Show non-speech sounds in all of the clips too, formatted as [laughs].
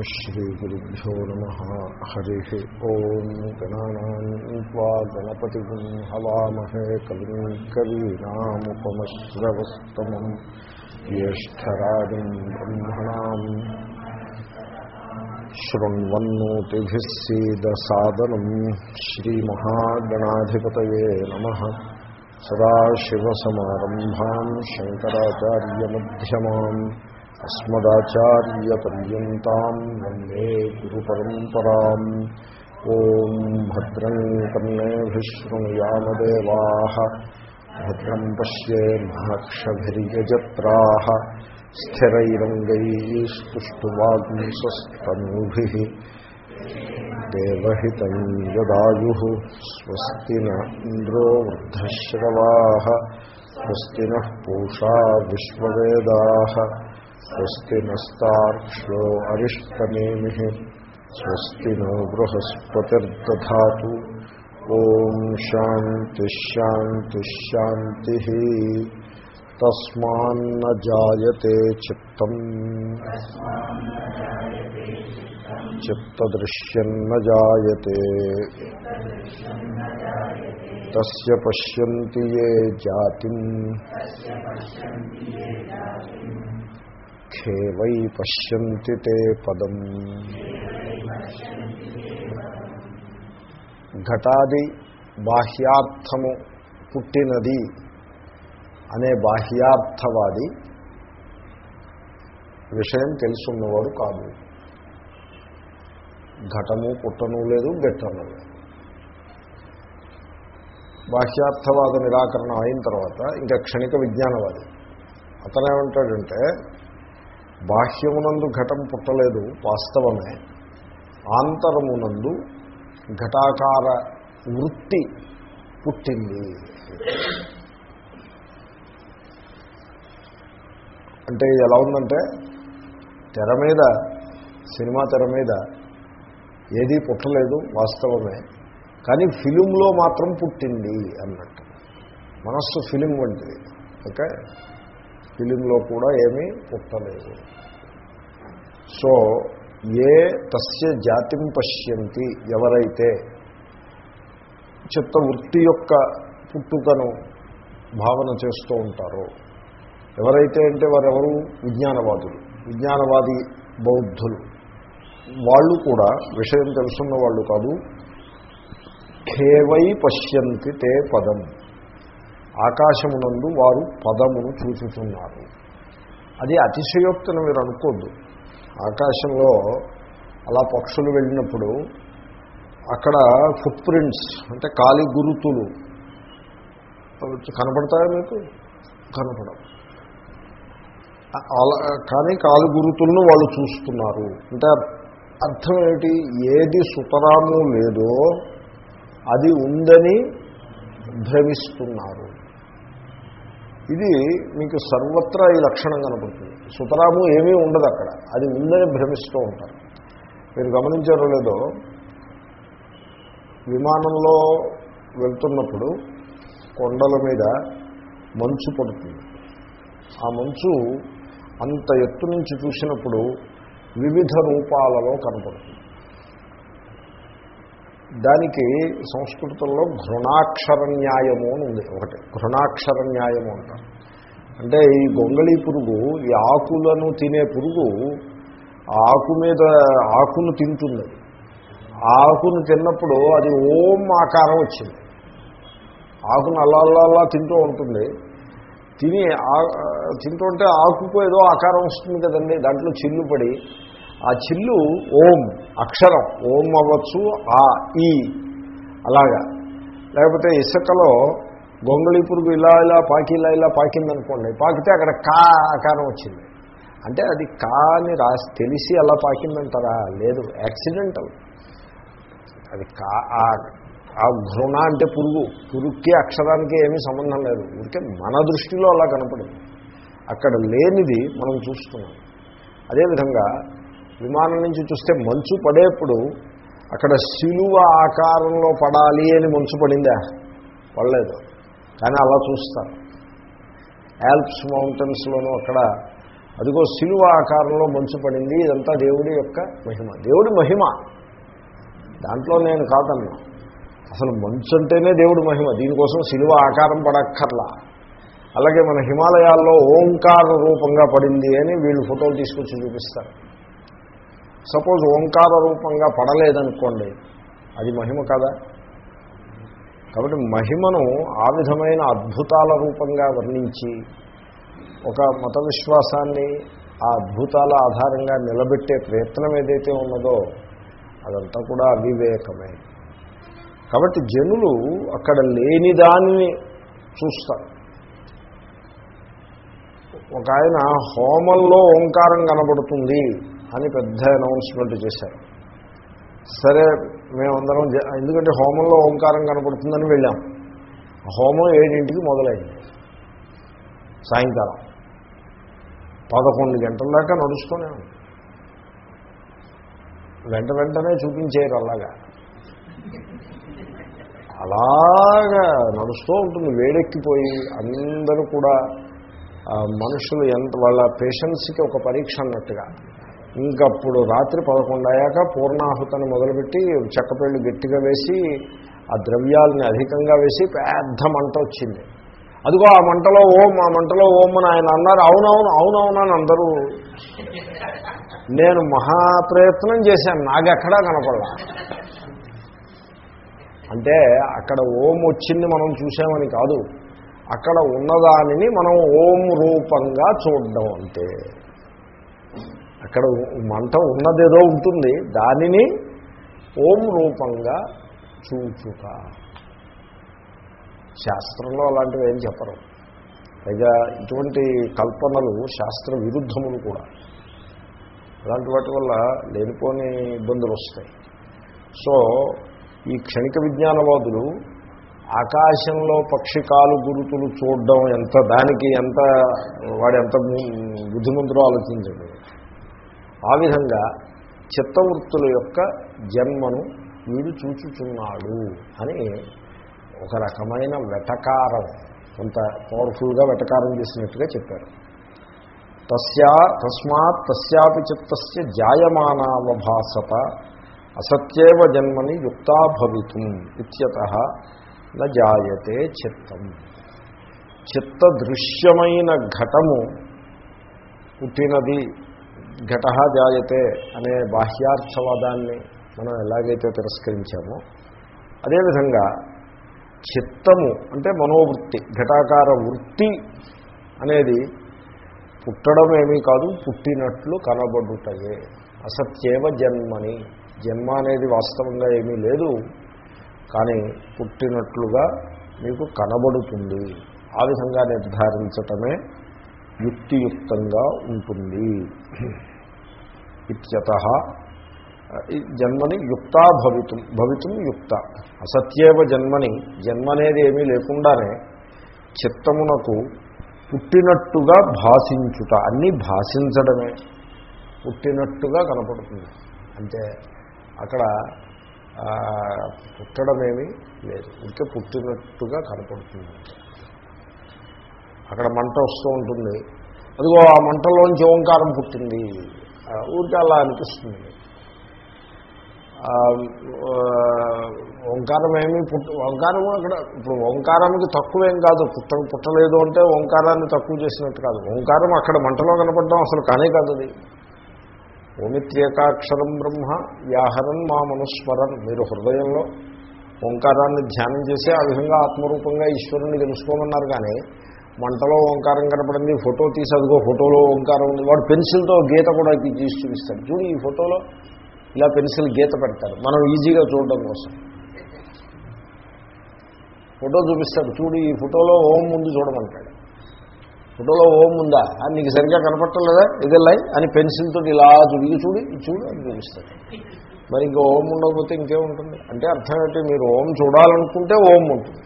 श्रीगुरुभ्यो नमः हरिः ॐ गणानान्त्वा गणपतिगुं हवामहे कविं कवीनामुपमश्रवस्तमम् ज्येष्ठराजम् ब्रह्मणाम् शृण्वन्नोतिभिः सीदसादनम् श्रीमहागणाधिपतये नमः सदाशिवसमारम्भाम् शङ्कराचार्यमध्यमाम् अस्मदाचार्यपर्यन्ताम् वंदे गुरुपरम्पराम्। ॐ भद्रम् कर्णेभिः शृणुयामदेवाः भद्रम् पश्ये महक्षभिर्यजत्राः स्थिरैरङ्गैः स्तुष्टुवाग्ंसस्तनूभिः देवहितम् यदायुः। स्वस्ति न इन्द्रो वृद्धश्रवाः। स्वस्ति नस्तार्क्ष्यो अरिष्टनेमिः स्वस्ति नो बृहस्पतिर्दधातु। ॐ शान्तिश्शान्तिश्शान्तिः तस्मान्न जायते चित्तम्। चित्तदृश्यन्न जायते। ఖేవై పశ్యంతి తే పదం. ఘటాది బాహ్యార్థము పుట్టినది అనే బాహ్యార్థవాది విషయం తెలుసున్నవాడు కాదు. ఘటము పుట్టను లేదు గట్టను లేదు. బాహ్యార్థవాద నిరాకరణ అయిన తర్వాత ఇంకా క్షణిక విజ్ఞానవాది. అతనేమంటాడంటే బాహ్యమునందు ఘటం పుట్టలేదు వాస్తవమే. ఆంతరమునందు ఘటాకార వృత్తి పుట్టింది. అంటే ఎలా ఉందంటే తెర మీద సినిమా తెర మీద ఏదీ పుట్టలేదు వాస్తవమే. కానీ ఫిలింలో మాత్రం పుట్టింది అన్నట్టు. మనస్సు ఫిలిం వంటిది. ఓకే? ఫిలింలో కూడా ఏమీ పుట్టలేదు. సో ఏ తస్య జాతిం పశ్యంతి ఎవరైతే చిత్తవృత్తి యొక్క పుట్టుకను భావన చేస్తూ ఉంటారో ఎవరైతే అంటే వారెవరు? విజ్ఞానవాదులు. విజ్ఞానవాది బౌద్ధులు. వాళ్ళు కూడా విషయం తెలుసున్న వాళ్ళు కాదు ఖేవై పశ్యంతి తే పదం. ఆకాశమునందు వారు పదమును చూచుతున్నారు అది అతిశయోక్తిని మీరు అనుకోద్దు. ఆకాశంలో అలా పక్షులు వెళ్ళినప్పుడు అక్కడ ఫుట్ ప్రింట్స్ అంటే కాలి గురుతులు కనపడతాయా మీకు? కనపడవు. అలా కానీ కాలు గురుతులను వాళ్ళు చూస్తున్నారు. అంటే అర్థం ఏమిటి? ఏది సుతరాము లేదో అది ఉందని భ్రమిస్తున్నారు. ఇది మీకు సర్వత్రా ఈ లక్షణం కనపడుతుంది. సుతరాము ఏమీ ఉండదు అక్కడ. అది ఉందని భ్రమిస్తూ ఉంటారు. మీరు గమనించారో లేదో విమానంలో వెళ్తున్నప్పుడు కొండల మీద మంచు పడుతుంది. ఆ మంచు అంత ఎత్తు నుంచి చూసినప్పుడు వివిధ రూపాలలో కనపడుతుంది. దానికి సంస్కృతంలో ఘృణాక్షర న్యాయము అని ఉంది ఒకటి. ఘృణాక్షర న్యాయము అంటారు. అంటే ఈ గొంగళి పురుగు ఈ ఆకులను తినే పురుగు ఆకు మీద ఆకును తింటుంది. ఆకును తిన్నప్పుడు అది ఓం ఆకారం వచ్చింది. ఆకును అల్లా అల్లా తింటూ ఉంటుంది. తిని తింటుంటే ఆకుకు ఏదో ఆకారం వస్తుంది కదండి దాంట్లో చిల్లు పడి. ఆ చిల్లు ఓం. అక్షరం ఓం అవ్వచ్చు ఆ ఈ. అలాగా. లేకపోతే ఇసుకలో గొంగళి పురుగు ఇలా ఇలా పాకి ఇలా ఇలా పాకిందనుకోండి పాకితే అక్కడ కా ఆకారం వచ్చింది. అంటే అది కా అని రాసి తెలిసి అలా పాకిందంటారా? లేదు యాక్సిడెంటల్. అది కా ఆ ఘృణ అంటే పురుగు. పురుగుకి అక్షరానికి ఏమీ సంబంధం లేదు. ఊరికే మన దృష్టిలో అలా కనపడింది. అక్కడ లేనిది మనం చూస్తున్నాం. అదేవిధంగా విమానం నుంచి చూస్తే మంచు పడేప్పుడు అక్కడ శిలువ ఆకారంలో పడాలి అని మంచు పడిందా? పడలేదు. కానీ అలా చూస్తారు. ఆల్ప్స్ మౌంటైన్స్లోనూ అక్కడ అదిగో సిలువ ఆకారంలో మంచు పడింది ఇదంతా దేవుడి యొక్క మహిమ. దేవుడి మహిమ. దాంట్లో నేను కాదన్నా. అసలు మంచు అంటేనే దేవుడి మహిమ. దీనికోసం సిలువ ఆకారం పడక్కర్లా. అలాగే మన హిమాలయాల్లో ఓంకార రూపంగా పడింది అని వీళ్ళు ఫోటోలు తీసుకొచ్చి చూపిస్తారు. సపోజ్ ఓంకార రూపంగా పడలేదనుకోండి అది మహిమ కదా. కాబట్టి మహిమను ఆ విధమైన అద్భుతాల రూపంగా వర్ణించి ఒక మత విశ్వాసాన్ని ఆ అద్భుతాల ఆధారంగా నిలబెట్టే ప్రయత్నం ఏదైతే ఉన్నదో అదంతా కూడా అవివేకమే. కాబట్టి జనులు అక్కడ లేని దానిని చూస్తారు. ఒక ఆయన హోమంలో ఓంకారం కనబడుతుంది అని పెద్ద అనౌన్స్మెంట్ చేశారు. సరే మేమందరం ఎందుకంటే హోమంలో ఓంకారం కనపడుతుందని వెళ్ళాం. హోమం ఏడింటికి మొదలైంది. సాయంకాలం. పదకొండు గంటల దాకా నడుస్తూనే ఉంది. వెంట వెంటనే చూపించేయరు అలాగా. అలాగా నడుస్తూ ఉంటుంది. వేడెక్కిపోయి అందరూ కూడా మనుషులు ఎంత వాళ్ళ పేషెన్స్కి ఒక పరీక్ష అన్నట్టుగా. ఇంకప్పుడు రాత్రి పదకొండయ్యాక పూర్ణాహుతను మొదలుపెట్టి చెక్కపేళ్ళు గట్టిగా వేసి ఆ ద్రవ్యాలని అధికంగా వేసి పెద్ద మంట వచ్చింది. అదిగో ఆ మంటలో ఓం ఆ మంటలో ఓం అని ఆయన అన్నారు. అవునవును అవునవును అని అందరూ నేను మహాప్రయత్నం చేశాను. నాకెక్కడా కనపడలా. అంటే అక్కడ ఓం వచ్చింది మనం చూసామని కాదు. అక్కడ ఉన్నదానిని మనం ఓం రూపంగా చూడడం అంతే అక్కడ మంట ఉన్నదేదో ఉంటుంది. దానిని ఓం రూపంగా చూచుట. శాస్త్రంలో అలాంటివి ఏం చెప్పరు. పైగా ఇటువంటి కల్పనలు శాస్త్ర విరుద్ధములు కూడా. అలాంటి వాటి వల్ల లేనిపోని ఇబ్బందులు వస్తాయి. సో ఈ క్షణిక విజ్ఞానవాదులు ఆకాశంలో పక్షికాలు గురుతులు చూడడం ఎంత దానికి ఎంత వాడు ఎంత బుద్ధిమంతుడో ఆలోచించండి. ఆ విధంగా చిత్తవృత్తుల యొక్క జన్మను వీడు చూచుచున్నాడు అని ఒక రకమైన వెటకారం కొంత పవర్ఫుల్గా వెటకారం చేసినట్టుగా చెప్పారు. తస్యా తస్మాత్ తస్యాపి చిత్తస్య జాయమానావభాసత అసత్యేవ జన్మని యుక్తా భవితుం ఇత్యత న జాయతే చిత్తం. చిత్త దృశ్యమైన ఘటము పుట్టినది ఘట జాయతే అనే బాహ్యార్థవాదాన్ని మనం ఎలాగైతే తిరస్కరించామో అదేవిధంగా చిత్తము అంటే మనోవృత్తి ఘటాకార వృత్తి అనేది పుట్టడం ఏమీ కాదు పుట్టినట్లు కనబడుటయే. అసత్యేవ జన్మని. జన్మ అనేది వాస్తవంగా ఏమీ లేదు కానీ పుట్టినట్లుగా మీకు కనబడుతుంది. ఆ విధంగా నిర్ధారించటమే యుక్తియుక్తంగా ఉంటుంది. ఇత్యత ఈ జన్మని యుక్తా భవితం భవితం యుక్త. అసత్యేవ జన్మని జన్మ అనేది ఏమీ లేకుండానే చిత్తమునకు పుట్టినట్టుగా భాషించుట అన్నీ భాషించడమే. పుట్టినట్టుగా కనపడుతుంది. అంటే అక్కడ పుట్టడమేమీ లేదు. ఇంకే పుట్టినట్టుగా కనపడుతుంది. అక్కడ మంట వస్తూ ఉంటుంది. అదిగో ఆ మంటలోంచి ఓంకారం పుట్టింది. ఊరికే అలా అనిపిస్తుంది. ఓంకారం ఏమీ పుట్ట ఓంకారం అక్కడ ఇప్పుడు ఓంకారానికి తక్కువేం కాదు పుట్ట పుట్టలేదు అంటే ఓంకారాన్ని తక్కువ చేసినట్టు కాదు. ఓంకారం అక్కడ మంటలో కనపడడం అసలు కానే కాదు అది. ఓమిత్యేకాక్షరం బ్రహ్మ వ్యాహరన్ మా మనుస్మరన్ మీరు హృదయంలో ఓంకారాన్ని ధ్యానం చేసి ఆ విధంగా ఆత్మరూపంగా ఈశ్వరుణ్ణి తెలుసుకోమన్నారు కానీ మంటలో ఓంకారం కనపడింది ఫోటో తీసి అదిగో ఫోటోలో ఓంకారం ఉంది. వాడు పెన్సిల్తో గీత కూడా తీసి చూపిస్తాడు. చూడు ఈ ఫోటోలో ఇలా పెన్సిల్ గీత పెడతారు. మనం ఈజీగా చూడడం కోసం. ఫోటో చూపిస్తాడు. చూడు ఈ ఫోటోలో ఓం ముందు చూడమంటాడు. ఫోటోలో ఓం ఉందా? అని నీకు సరిగ్గా కనపట్టలేదా ఇదిలై అని పెన్సిల్తో ఇలా చూడు చూడు చూడు అని చూపిస్తాడు. మరి ఇంకా ఓం ఉండకపోతే ఇంకేముంటుంది? అంటే అర్థం ఏంటి మీరు ఓం చూడాలనుకుంటే ఓం ఉంటుంది.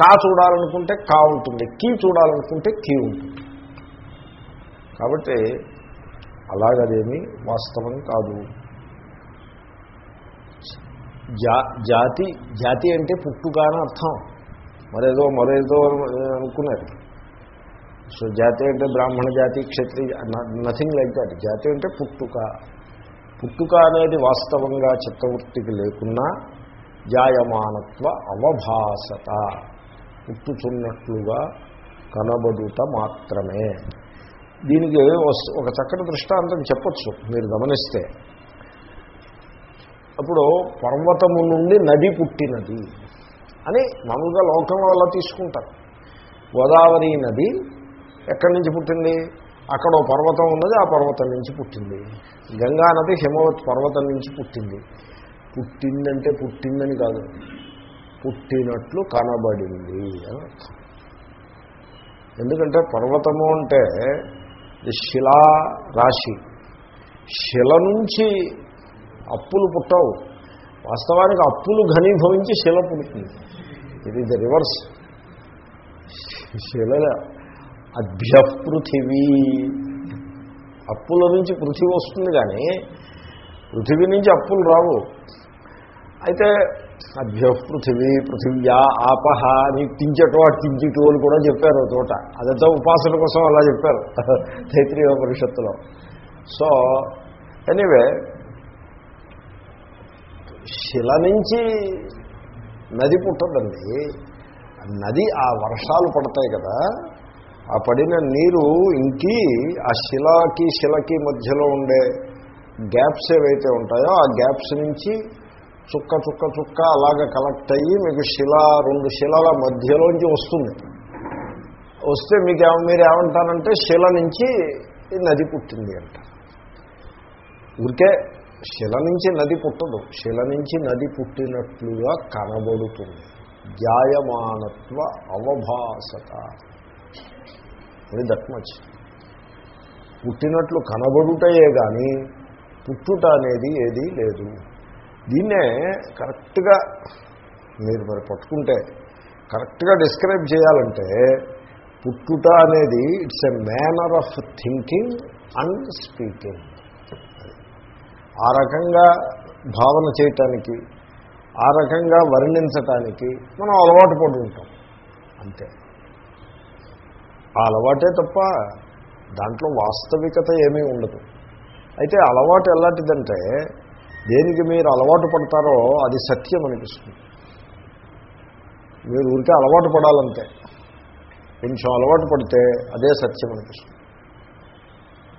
కా చూడాలనుకుంటే కా ఉంటుంది కీ చూడాలనుకుంటే కీ ఉంటుంది. కాబట్టి అలాగదేమీ వాస్తవం కాదు. జా జాతి జాతి అంటే పుట్టుక అని అర్థం. మరేదో మరేదో అనుకున్నారు. సో జాతి అంటే బ్రాహ్మణ జాతి క్షత్రియ నథింగ్ లైక్ దాట్ జాతి అంటే పుట్టుక. పుట్టుక అనేది వాస్తవంగా చిత్తవృత్తికి లేకున్నా జాయమానత్వ అవభాసత. పుట్టుచున్నట్లుగా కనబడుట మాత్రమే. దీనికి ఒక చక్కటి దృష్టాంతం చెప్పచ్చు మీరు గమనిస్తే. అప్పుడు పర్వతము నుండి నది పుట్టినది అని మామూలుగా లోకంలో అలా తీసుకుంటారు. గోదావరి నది ఎక్కడి నుంచి పుట్టింది? అక్కడ పర్వతం ఉన్నది ఆ పర్వతం నుంచి పుట్టింది. గంగా నది హిమవత్ పర్వతం నుంచి పుట్టింది. పుట్టిందంటే పుట్టిందని కాదు. పుట్టినట్లు కనబడింది అని అర్థం. ఎందుకంటే పర్వతము అంటే శిలా రాశి. శిల నుంచి అప్పులు పుట్టవు. వాస్తవానికి అప్పులు ఘనీభవించి శిల పుడుతుంది. ఇది ద రివర్స్ శిల అభ్య పృథివీ అప్పుల నుంచి పృథివీ వస్తుంది కానీ పృథివీ నుంచి అప్పులు రావు. అయితే అభ్య పృథివీ పృథివ్యా ఆపహ అని తించటో అటు అని కూడా చెప్పారు తోట. అదంతా ఉపాసన కోసం అలా చెప్పారు [laughs] తైత్రీయ పరిషత్తులో సో ఎనీవే శిల నుంచి నది పుట్టదండి. నది ఆ వర్షాలు పడతాయి కదా ఆ పడిన నీరు ఇంకి ఆ శిలకి శిలకి మధ్యలో ఉండే గ్యాప్స్ ఏవైతే ఉంటాయో ఆ గ్యాప్స్ నుంచి చుక్క చుక్క చుక్క అలాగ కలెక్ట్ అయ్యి మీకు శిల రెండు శిలల మధ్యలోంచి వస్తుంది. వస్తే మీకు ఏమ మీరు ఏమంటారంటే శిల నుంచి నది పుట్టింది అంటారు ఊరికే శిల నుంచి నది పుట్టదు. శిల నుంచి నది పుట్టినట్లుగా కనబడుతుంది. జాయమానత్వ అవభాసత. ఇది దట్ మచ్. పుట్టినట్లు కనబడుటయే కానీ పుట్టుట అనేది ఏదీ లేదు. దీన్నే కరెక్ట్గా మీరు మరి పట్టుకుంటే కరెక్ట్గా డిస్క్రైబ్ చేయాలంటే పుట్టుట అనేది it's a manner of thinking and speaking. ఆ రకంగా భావన చేయటానికి ఆ రకంగా వర్ణించటానికి మనం అలవాటు పడి ఉంటాం. అంతే. ఆ అలవాటే తప్ప దాంట్లో వాస్తవికత ఏమీ ఉండదు. అయితే అలవాటు ఎలాంటిదంటే దేనికి మీరు అలవాటు పడతారో అది సత్యం అనిపిస్తుంది. మీరు ఊరికే అలవాటు పడాలంతే. కొంచెం అలవాటు పడితే అదే సత్యం అనిపిస్తుంది.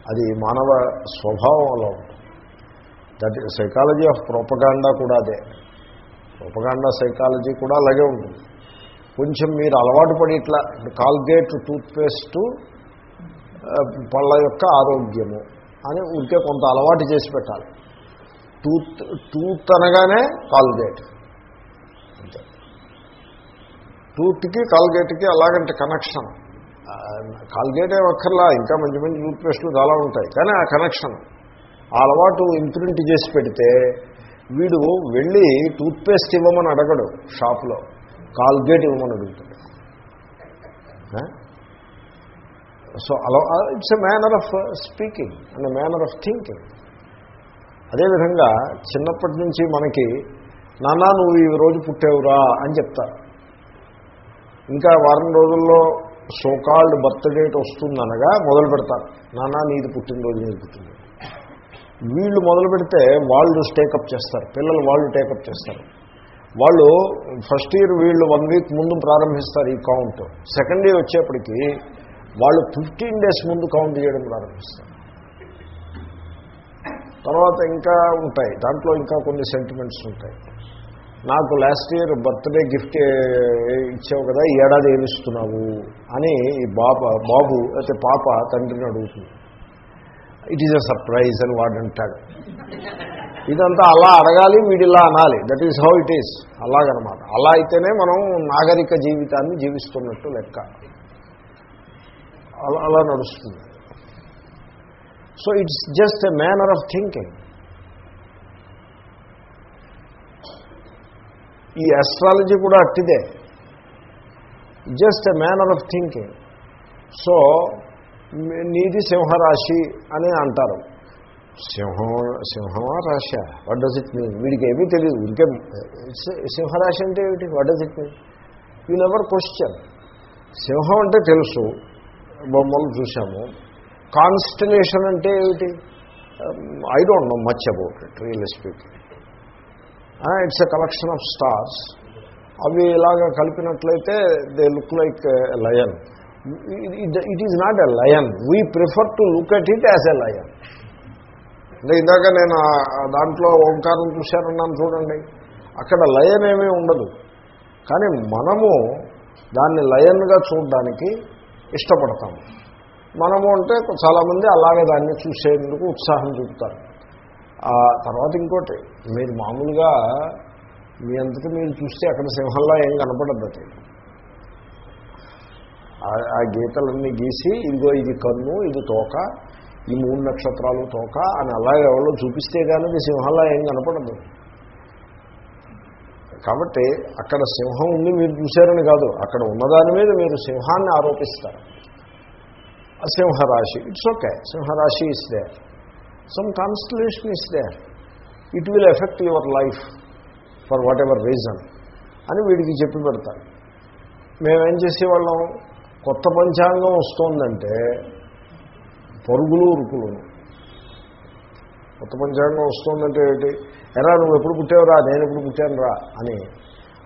అది మానవ స్వభావం అలా ఉంటుంది. దట్ సైకాలజీ ఆఫ్ ప్రోపగాండా కూడా అదే. ప్రోపగాండా సైకాలజీ కూడా అలాగే ఉంటుంది. కొంచెం మీరు అలవాటు పడి ఇట్లా కాల్గేట్ టూత్పేస్ట్ పళ్ళ యొక్క ఆరోగ్యము అని ఉంటే కొంత అలవాటు చేసి పెట్టాలి. టూత్ టూత్ అనగానే కాల్గేట్. అంతే. టూత్కి కాల్గేట్కి అలాగంటే కనెక్షన్. కాల్గేట్ ఒక్కర్లా ఇంకా మంచి మంచి టూత్పేస్ట్లు చాలా ఉంటాయి కానీ ఆ కనెక్షన్. ఆ అలవాటు ఇంప్రింట్ చేసి పెడితే వీడు వెళ్ళి టూత్పేస్ట్ ఇవ్వమని అడగడు షాప్లో. కాల్గేట్ ఇవ్వమని అడుగుతాడు. సో అలా it's a manner of speaking and manner of thinking అదేవిధంగా చిన్నప్పటి నుంచి మనకి నాన్న నువ్వు ఈ రోజు పుట్టేవురా అని చెప్తారు ఇంకా వారం రోజుల్లో సోకాల్డ్ బర్త్ డేట్ వస్తుందనగా మొదలు పెడతారు నాన్న నీది పుట్టినరోజు నీది పుట్టినరోజు. వీళ్ళు మొదలు పెడితే వాళ్ళు టేకప్ చేస్తారు. పిల్లలు వాళ్ళు టేకప్ చేస్తారు. వాళ్ళు ఫస్ట్ ఇయర్ వీళ్ళు వన్ వీక్ ముందు ప్రారంభిస్తారు ఈ కౌంట్. సెకండ్ ఇయర్ వచ్చేప్పటికి వాళ్ళు ఫిఫ్టీన్ డేస్ ముందు కౌంట్ చేయడం ప్రారంభిస్తారు. తర్వాత ఇంకా ఉంటాయి. దాంట్లో ఇంకా కొన్ని సెంటిమెంట్స్ ఉంటాయి. నాకు లాస్ట్ ఇయర్ బర్త్డే గిఫ్ట్ ఇచ్చావు కదా ఈ ఏడాది ఏమి ఇస్తున్నావు అని ఈ బాబా బాబు అయితే పాప తండ్రిని అడుగుతుంది. ఇట్ ఈజ్ అ సర్ప్రైజ్ అని వాడు అంటాడు. ఇదంతా అలా అడగాలి వీడిలా అనాలి. That is how it is అలాగనమాట. అలా అయితేనే మనం నాగరిక జీవితాన్ని జీవిస్తున్నట్టు లెక్క. అలా అలా నడుస్తుంది. So it's just a manner of thinking ఈ అస్ట్రాలజీ కూడా అట్టిదే. Just a manner of thinking so నీది సింహరాశి అని అంటారు. సింహం సింహమా రాశ? వాట్ డస్ ఇట్ మీన్ వీడికి ఏమీ తెలియదు ఇంకే సింహరాశి అంటే ఏమిటి? What does it mean you never question సింహం అంటే తెలుసు. బొమ్మలు చూసాము కాన్స్టినేషన్ అంటే ఏమిటి? I don't know much about it real speaking it's a collection of stars అవి ఇలాగా కలిపినట్లయితే they look like lion it is not a lion we prefer to look at it as a lion అంటే ఇందాక నేను uh, దాంట్లో ఓంకారం చూశానన్నాను చూడండి. అక్కడ lion ఏమీ ఉండదు. కానీ మనము దాన్ని లయన్గా చూడడానికి ఇష్టపడతాము. మనము అంటే చాలామంది అలాగే దాన్ని చూసేందుకు ఉత్సాహం చూపుతారు. ఆ తర్వాత ఇంకోటి మీరు మామూలుగా మీ అంతటి మీరు చూస్తే అక్కడ సింహంలో ఏం కనపడద్దు అది. ఆ- గీతలన్నీ గీసి ఇదిగో ఇది కన్ను ఇది తోక ఈ మూడు నక్షత్రాలు తోక అని అలాగే ఎవరో చూపిస్తే కానీ ఇది ఏం కనపడదు. కాబట్టి అక్కడ సింహం ఉంది మీరు చూశారని కాదు అక్కడ ఉన్నదాని మీద మీరు సింహాన్ని ఆరోపిస్తారు. సింహరాశి ఇట్స్ ఓకే సింహరాశి is there some constellation is there it will affect your life for whatever reason అని వీడికి చెప్పి పెడతారు. మేమేం చేసేవాళ్ళం? కొత్త పంచాంగం వస్తోందంటే పరుగులు ఉరుకులు. కొత్త పంచాంగం వస్తుందంటే ఏంటి? ఎరా నువ్వు ఎప్పుడు పుట్టావురా నేను ఎప్పుడు పుట్టాను రా? అని.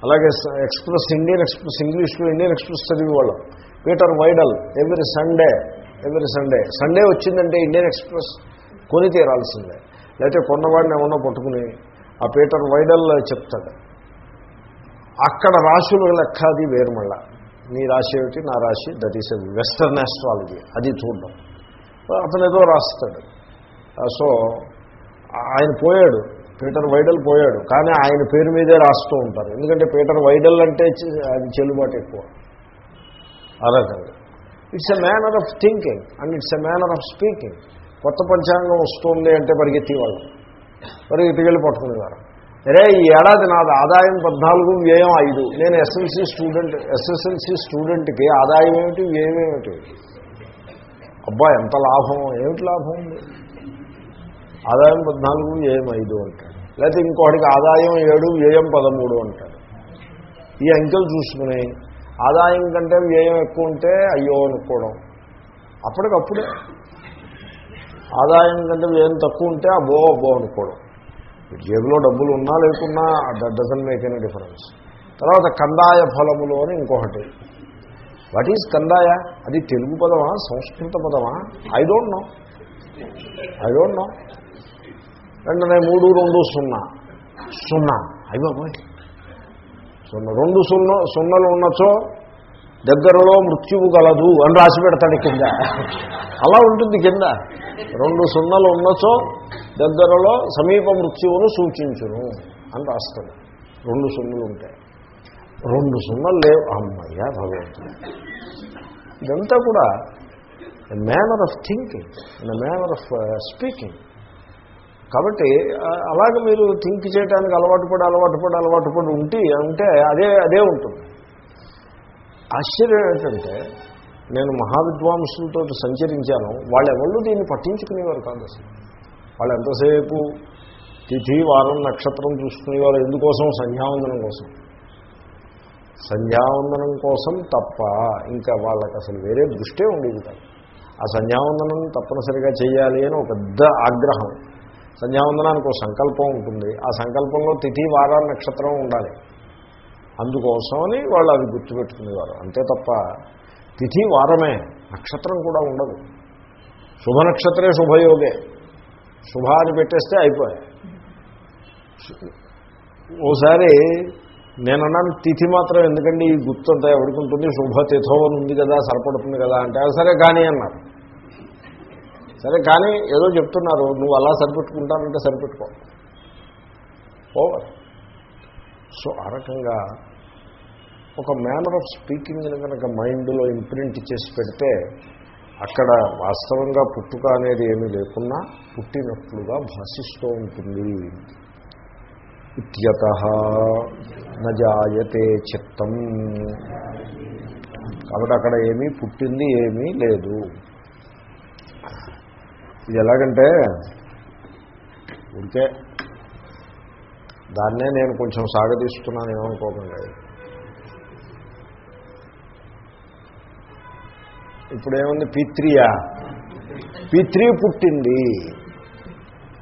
అలాగే ఎక్స్ప్రెస్ ఇండియన్ ఎక్స్ప్రెస్ ఇంగ్లీష్లో ఇండియన్ ఎక్స్ప్రెస్ చదివేవాళ్ళం. పీటర్ వైడల్ ఎవ్రీ సండే ఎవరి సండే సండే వచ్చిందంటే ఇండియన్ ఎక్స్ప్రెస్ కొని తీరాల్సిందే. లేకపోతే కొన్నవాడిని ఏమన్నా పట్టుకుని ఆ పీటర్ వైడల్ చెప్తాడు. అక్కడ రాశుల లెక్క అది వేరు మళ్ళా. నీ రాశి ఏమిటి? నా రాశి. దట్ ఈస్ వెస్టర్న్ ఆస్ట్రాలజీ అది చూడడం. అతను ఏదో రాస్తాడు. సో ఆయన పోయాడు. పీటర్ వైడల్ పోయాడు. కానీ ఆయన పేరు మీదే రాస్తూ ఉంటారు. ఎందుకంటే పీటర్ వైడల్ అంటే అది చెల్లుబాటు ఎక్కువ. ఆ రకంగా. It's a manner of thinking and it's a manner of speaking కొత్త పంచాంగం వస్తుంది అంటే పరిగెత్తేవాళ్ళు పరిగెత్తికెళ్ళి పట్టుకునేవారు అరే ఈ ఏడాది నాది ఆదాయం పద్నాలుగు వ్యయం ఐదు. నేను ఎస్ఎల్సి స్టూడెంట్ ఎస్ఎస్ఎల్సి స్టూడెంట్కి ఆదాయం ఏమిటి వ్యయం ఏమిటి? అబ్బా ఎంత లాభం? ఏమిటి లాభం? ఉంది ఆదాయం పద్నాలుగు వ్యయం ఐదు అంటాడు. లేకపోతే ఇంకోటికి ఆదాయం ఏడు వ్యయం పదమూడు అంటాడు. ఈ అంకెలు చూసుకుని ఆదాయం కంటే వ్యయం ఎక్కువ ఉంటే అయ్యో అనుకోవడం. అప్పటికప్పుడే. ఆదాయం కంటే వ్యయం తక్కువ ఉంటే అబ్బో అబ్బో అనుకోవడం. జేబులో డబ్బులు ఉన్నా లేకున్నా that doesn't make any difference తర్వాత కందాయ ఫలములు అని ఇంకొకటి. వాట్ ఈజ్ కందాయ అది తెలుగు పదమా? సంస్కృత పదమా? I don't know I don't know వెంటనే మూడు రెండు సున్నా. సున్నా. అయిపోయి సున్న రెండు సున్న సున్నలు ఉన్నచో దగ్గరలో మృత్యువు గలదు అని రాసి పెడతాడు కింద. అలా ఉంటుంది కింద. రెండు సున్నలు ఉన్నచో దగ్గరలో సమీప మృత్యువును సూచించును అని రాస్తాడు. రెండు సున్నలు ఉంటాయి. రెండు సున్నలు లేవు. అమ్మయ్యా భగవంతుడు. ఇదంతా కూడా manner of thinking manner of speaking కాబట్టి అలాగే మీరు థింక్ చేయడానికి అలవాటు పడి అలవాటు పడి అలవాటు పడి ఉంటే ఉంటే అదే అదే ఉంటుంది. ఆశ్చర్యం ఏంటంటే నేను మహావిద్వాంసులతో సంచరించాను. వాళ్ళెవళ్ళు దీన్ని పట్టించుకునేవారు కాదు అసలు. వాళ్ళు ఎంతసేపు తిథి వారం నక్షత్రం చూసుకునేవారు ఎందుకోసం? సంధ్యావందనం కోసం. సంధ్యావందనం కోసం తప్ప ఇంకా వాళ్ళకి అసలు వేరే దృష్టే ఉండేది కాదు. ఆ సంధ్యావందనం తప్పనిసరిగా చేయాలి అని ఒక పెద్ద ఆగ్రహం. సంధ్యావందనానికి ఒక సంకల్పం ఉంటుంది. ఆ సంకల్పంలో తిథి వార నక్షత్రం ఉండాలి. అందుకోసమని వాళ్ళు అవి గుర్తుపెట్టుకునేవారు. అంతే తప్ప తిథి వారమే నక్షత్రం కూడా ఉండదు. శుభ నక్షత్రే శుభయోగే. శుభ అని పెట్టేస్తే అయిపోయాయి. ఓసారి నేనన్నాను తిథి మాత్రం ఎందుకండి? ఈ గుర్తుంతా ఎవరికి ఉంటుంది? శుభ ఉంది కదా సరిపడుతుంది కదా అంటే సరే కానీ అన్నారు. సరే కానీ ఏదో చెప్తున్నారు నువ్వు అలా సరిపెట్టుకుంటానంటే సరిపెట్టుకో. ఓవర్ సో ఆ రకంగా ఒక మేనర్ ఆఫ్ స్పీకింగ్ని కనుక మైండ్లో ఇంప్రింట్ చేసి పెడితే అక్కడ వాస్తవంగా పుట్టుక అనేది ఏమీ లేకున్నా పుట్టినట్లుగా భాషిస్తూ ఉంటుంది. ఇత్యత నజాయతే చిత్తం. కాబట్టి అక్కడ ఏమీ పుట్టింది ఏమీ లేదు. ఇది ఎలాగంటే ఉంటే దాన్నే నేను కొంచెం సాగదీస్తున్నాను ఏమనుకోకుండా. ఇప్పుడు ఏముంది పిత్రియా పిత్రి పుట్టింది.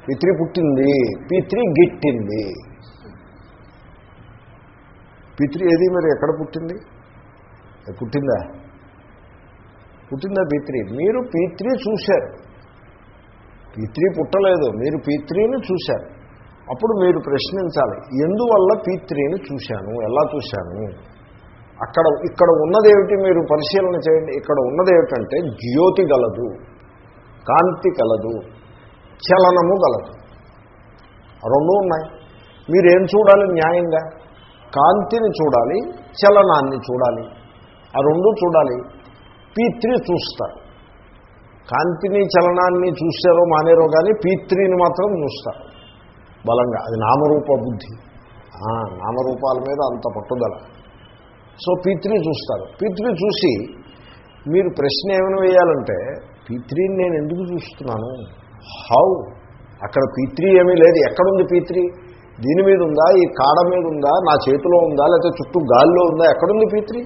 పిత్రి పుట్టింది. పిత్రి గిట్టింది. పిత్రి ఏది మరి? ఎక్కడ పుట్టింది? అది పుట్టిందా? పుట్టిందా పిత్రి మీరు పిత్రి చూశారు. పిత్రి పుట్టలేదు. మీరు పిత్రిని చూశారు. అప్పుడు మీరు ప్రశ్నించాలి ఎందువల్ల పిత్రిని చూశాను? ఎలా చూశాను? అక్కడ ఇక్కడ ఉన్నదేమిటి మీరు పరిశీలన చేయండి. ఇక్కడ ఉన్నదేమిటంటే జ్యోతి గలదు కాంతి కలదు చలనము గలదు. రెండు ఉన్నాయి. మీరేం చూడాలి న్యాయంగా? కాంతిని చూడాలి చలనాన్ని చూడాలి. ఆ రెండు చూడాలి. పీత్రి చూస్తారు. కాంతిని చలనాన్ని చూశారో మానేరో కానీ పీత్రిని మాత్రం చూస్తారు. బలంగా. అది నామరూప బుద్ధి. నామరూపాల మీద అంత పట్టుదల. సో పీత్రి చూస్తారు. పీత్రి చూసి మీరు ప్రశ్న ఏమైనా వేయాలంటే పీత్రిని నేను ఎందుకు చూస్తున్నాను? హౌ? అక్కడ పీత్రి ఏమీ లేదు. ఎక్కడుంది పీత్రి? దీని మీద ఉందా? ఈ కాడ మీద ఉందా? నా చేతిలో ఉందా? లేకపోతే చుట్టూ గాల్లో ఉందా? ఎక్కడుంది పీత్రి?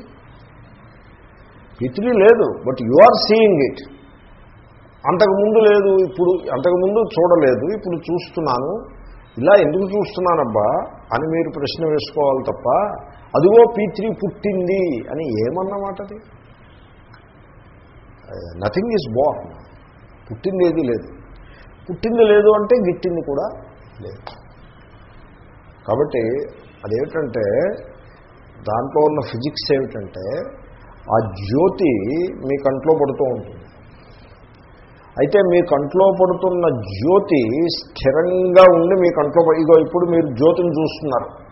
పీత్రి లేదు but you are seeing it. అంతకుముందు లేదు ఇప్పుడు అంతకుముందు చూడలేదు ఇప్పుడు చూస్తున్నాను. ఇలా ఎందుకు చూస్తున్నానబ్బా అని మీరు ప్రశ్న వేసుకోవాలి తప్ప అదిగో పీత్రి పుట్టింది అని ఏమన్నమాట అది నథింగ్ ఈజ్ బోర్న్ పుట్టింది ఏది లేదు. పుట్టింది లేదు అంటే గిట్టింది కూడా లేదు. కాబట్టి అదేమిటంటే దాంట్లో ఉన్న ఫిజిక్స్ ఏమిటంటే ఆ జ్యోతి మీ కంట్లో పడుతూ ఉంటుంది. అయితే మీ కంట్లో పడుతున్న జ్యోతి స్థిరంగా ఉండి మీ కంట్లో పడి- ఇగో ఇప్పుడు మీరు జ్యోతిని చూస్తున్నారు.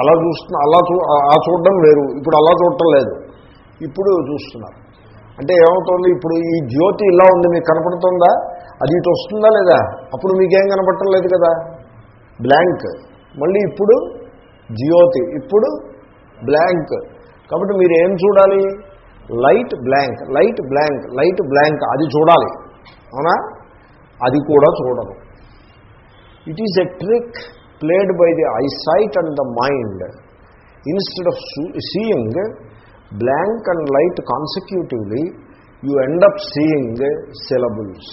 అలా చూస్తున్న అలా చూ ఆ చూడడం వేరు. ఇప్పుడు అలా చూడటం లేదు. ఇప్పుడు చూస్తున్నారు. అంటే ఏమవుతుంది? ఇప్పుడు ఈ జ్యోతి ఇలా ఉంది మీకు కనపడుతుందా? అది ఇటు వస్తుందా లేదా? అప్పుడు మీకేం కనపడటం లేదు కదా. బ్లాంక్. మళ్ళీ ఇప్పుడు జ్యోతి. ఇప్పుడు బ్లాంక్. కాబట్టి మీరు ఏం చూడాలి? Light blank light blank light blank అది చూడాలి. అవునా? అది కూడా చూడదు. It is a trick played by the sight and the mind instead of seeing blank and light consecutively you end up seeing syllables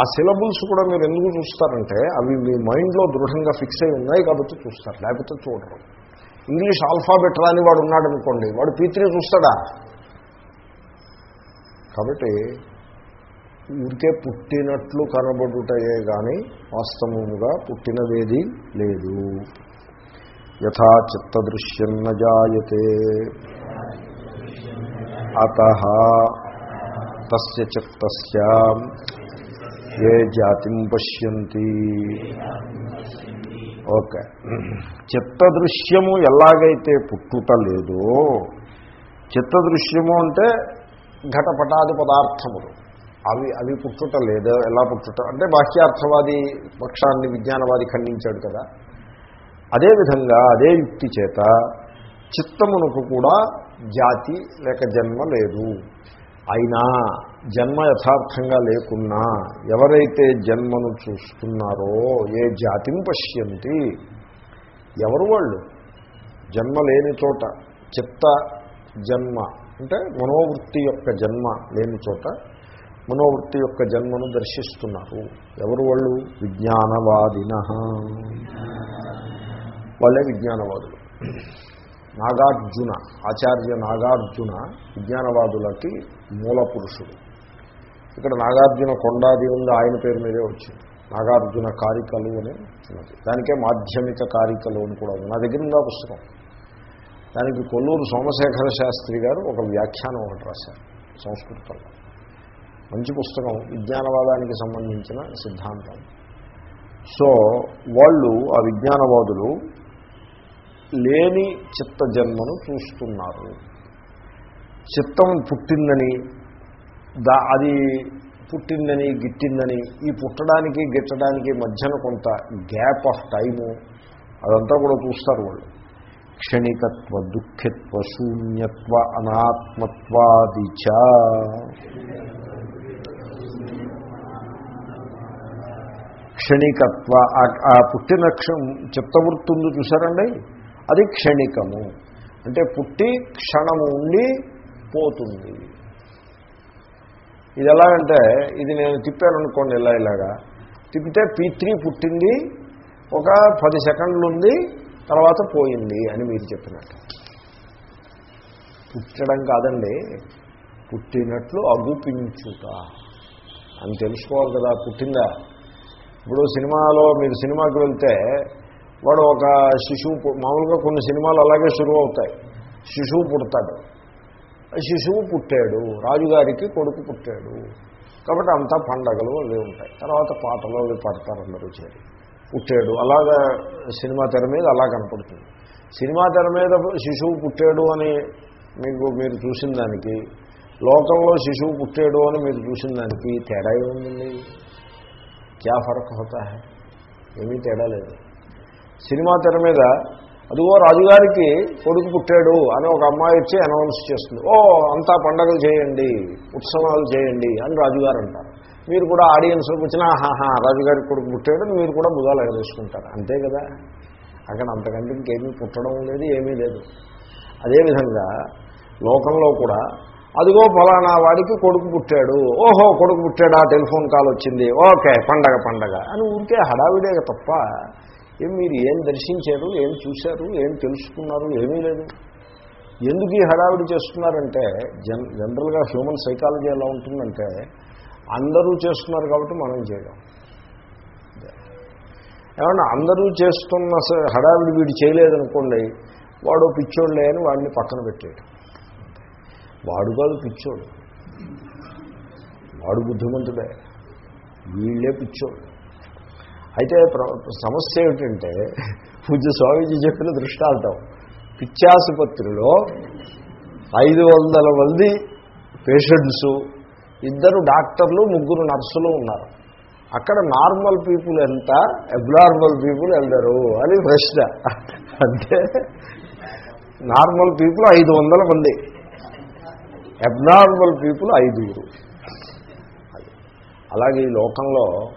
ఆ సిలబుల్స్ కూడా మీరు ఎందుకు చూస్తారంటే అవి మీ మైండ్లో దృఢంగా ఫిక్స్ అయి ఉన్నాయి కాబట్టి చూస్తారు లేకపోతే చూడరు. ఇంగ్లీష్ ఆల్ఫాబెట్ రాని వాడు ఉన్నాడు అనుకోండి వాడు పీత్రి చూస్తాడా? కాబట్టి ఊరికే పుట్టినట్లు కనబడుటయే కానీ వాస్తవముగా పుట్టినదేది లేదు. యథా చిత్తదృశ్యం న జాయతే. అత తస్య చిత్తస్య ఏ జాతిం పశ్యంతి. ఓకే. చిత్తదృశ్యము ఎలాగైతే పుట్టుట లేదో చిత్తదృశ్యము అంటే ఘటపటాది పదార్థములు అవి అవి పుట్టుట లేదు ఎలా పుట్టుట? అంటే బాహ్యార్థవాది పక్షాన్ని విజ్ఞానవాది ఖండించాడు కదా. అదేవిధంగా అదే యుక్తి చేత చిత్తమునకు కూడా జాతి లేక జన్మ లేదు. అయినా జన్మ యథార్థంగా లేకున్నా ఎవరైతే జన్మను చూస్తున్నారో ఏ జాతిని పశ్యంతి? ఎవరు వాళ్ళు? జన్మ లేని చోట చిత్త జన్మ అంటే మనోవృత్తి యొక్క జన్మ లేని చోట మనోవృత్తి యొక్క జన్మను దర్శిస్తున్నారు. ఎవరు వాళ్ళు? విజ్ఞానవాదిన. వాళ్ళే విజ్ఞానవాదులు. నాగార్జున ఆచార్య నాగార్జున విజ్ఞానవాదులకి మూల పురుషుడు. ఇక్కడ నాగార్జున కొండాది ఉంది ఆయన పేరు మీదే వచ్చింది. నాగార్జున కారికలు అని ఉన్నది దానికే మాధ్యమిక కారికలు అని కూడా ఉంది. నా దగ్గర ఉందా పుస్తకం? దానికి కొల్లూరు సోమశేఖర శాస్త్రి గారు ఒక వ్యాఖ్యానం ఒకటి రాశారు సంస్కృతంలో. మంచి పుస్తకం విజ్ఞానవాదానికి సంబంధించిన సిద్ధాంతం. సో వాళ్ళు ఆ విజ్ఞానవాదులు లేని చిత్త జన్మను చూస్తున్నారు. చిత్తం పుట్టిందని దా అది పుట్టిందని గిట్టిందని ఈ పుట్టడానికి గిట్టడానికి మధ్యన కొంత గ్యాప్ ఆఫ్ టైము అదంతా కూడా చూస్తారు వాళ్ళు. క్షణికత్వ దుఃఖిత్వ శూన్యత్వ అనాత్మత్వాదిచ క్షణికత్వ ఆ- పుట్టిన క్ష చిత్తవృత్తి ఉంది చూసారండి అది క్షణికము. అంటే పుట్టి క్షణము ఉండి పోతుంది. ఇది ఎలాగంటే ఇది నేను తిప్పాను అనుకోండి ఇలా ఇలాగా. తిప్పితే పీ త్రీ పుట్టింది ఒక పది సెకండ్లు ఉంది తర్వాత పోయింది అని మీరు చెప్పినట్టు. పుట్టడం కాదండి పుట్టినట్లు అగుపించుట. అని తెలుసుకోవాలి కదా పుట్టిందా? ఇప్పుడు సినిమాలో మీరు సినిమాకి వెళ్తే వాడు ఒక శిశువు మామూలుగా కొన్ని సినిమాలు అలాగే శురువు అవుతాయి. శిశువు పుడతాడు. శిశువు పుట్టాడు రాజుగారికి కొడుకు పుట్టాడు. కాబట్టి అంతా పండగలు అవి ఉంటాయి. తర్వాత పాటలు అవి పడతారు అందరూ చేరి. పుట్టాడు. అలాగా సినిమా తెర మీద అలా కనపడుతుంది. సినిమా తెర మీద శిశువు పుట్టాడు అని మీకు మీరు చూసిన దానికి లోకంలో శిశువు పుట్టాడు అని మీరు చూసిన దానికి తేడా ఏముందండి? క్యా ఫరక్ హోతా హై? ఏమీ తేడా లేదు. సినిమా తెర మీద అదిగో రాజుగారికి కొడుకు పుట్టాడు అని ఒక అమ్మాయి వచ్చి అనౌన్స్ చేస్తుంది. ఓ అంతా పండగలు చేయండి ఉత్సవాలు చేయండి అని రాజుగారు అంటారు. మీరు కూడా ఆడియన్స్లోకి వచ్చిన ఆహాహా రాజుగారికి కొడుకు పుట్టాడు మీరు కూడా ముదాలు ఎగరేసుకుంటారు. అంతే కదా? అక్కడ అంతకంటే ఇంకేమీ పుట్టడం లేదు ఏమీ లేదు. అదేవిధంగా లోకంలో కూడా అదిగో ఫలానా వాడికి కొడుకు పుట్టాడు. ఓహో కొడుకు పుట్టాడా? టెలిఫోన్ కాల్ వచ్చింది. ఓకే పండగ పండగ. అని ఊరికే హడావిడే తప్ప ఏం మీరు ఏం దర్శించారు ఏం చూశారు ఏం తెలుసుకున్నారు ఏమీ లేదు. ఎందుకు ఈ హడావిడి చేస్తున్నారంటే జన్ జనరల్గా హ్యూమన్ సైకాలజీ ఎలా ఉంటుందంటే అందరూ చేస్తున్నారు కాబట్టి మనం చేయడం ఏమన్నా అందరూ చేస్తున్న హడావిడి వీడు చేయలేదనుకోండి వాడు పిచ్చోళ్ళే అని వాడిని పక్కన పెట్టేయడం వాడు కాదు పిచ్చోడు. వాడు బుద్ధిమంతుడే. వీళ్ళే పిచ్చోడు అయితే ప్ర- సమస్య ఏమిటంటే పూజ స్వామీజీ చెప్పిన దృష్టాంతం పిచ్చాసుపత్రిలో ఐదు వందల మంది పేషెంట్స్ ఇద్దరు డాక్టర్లు ముగ్గురు నర్సులు ఉన్నారు. అక్కడ నార్మల్ పీపుల్ ఎంత? అబ్నార్మల్ పీపుల్ వెళ్ళరు అని ప్రశ్న. అంటే నార్మల్ పీపుల్ ఐదు వందల మంది. అబ్నార్మల్ పీపుల్ ఐదుగురు. అలాగే ఈ లోకంలో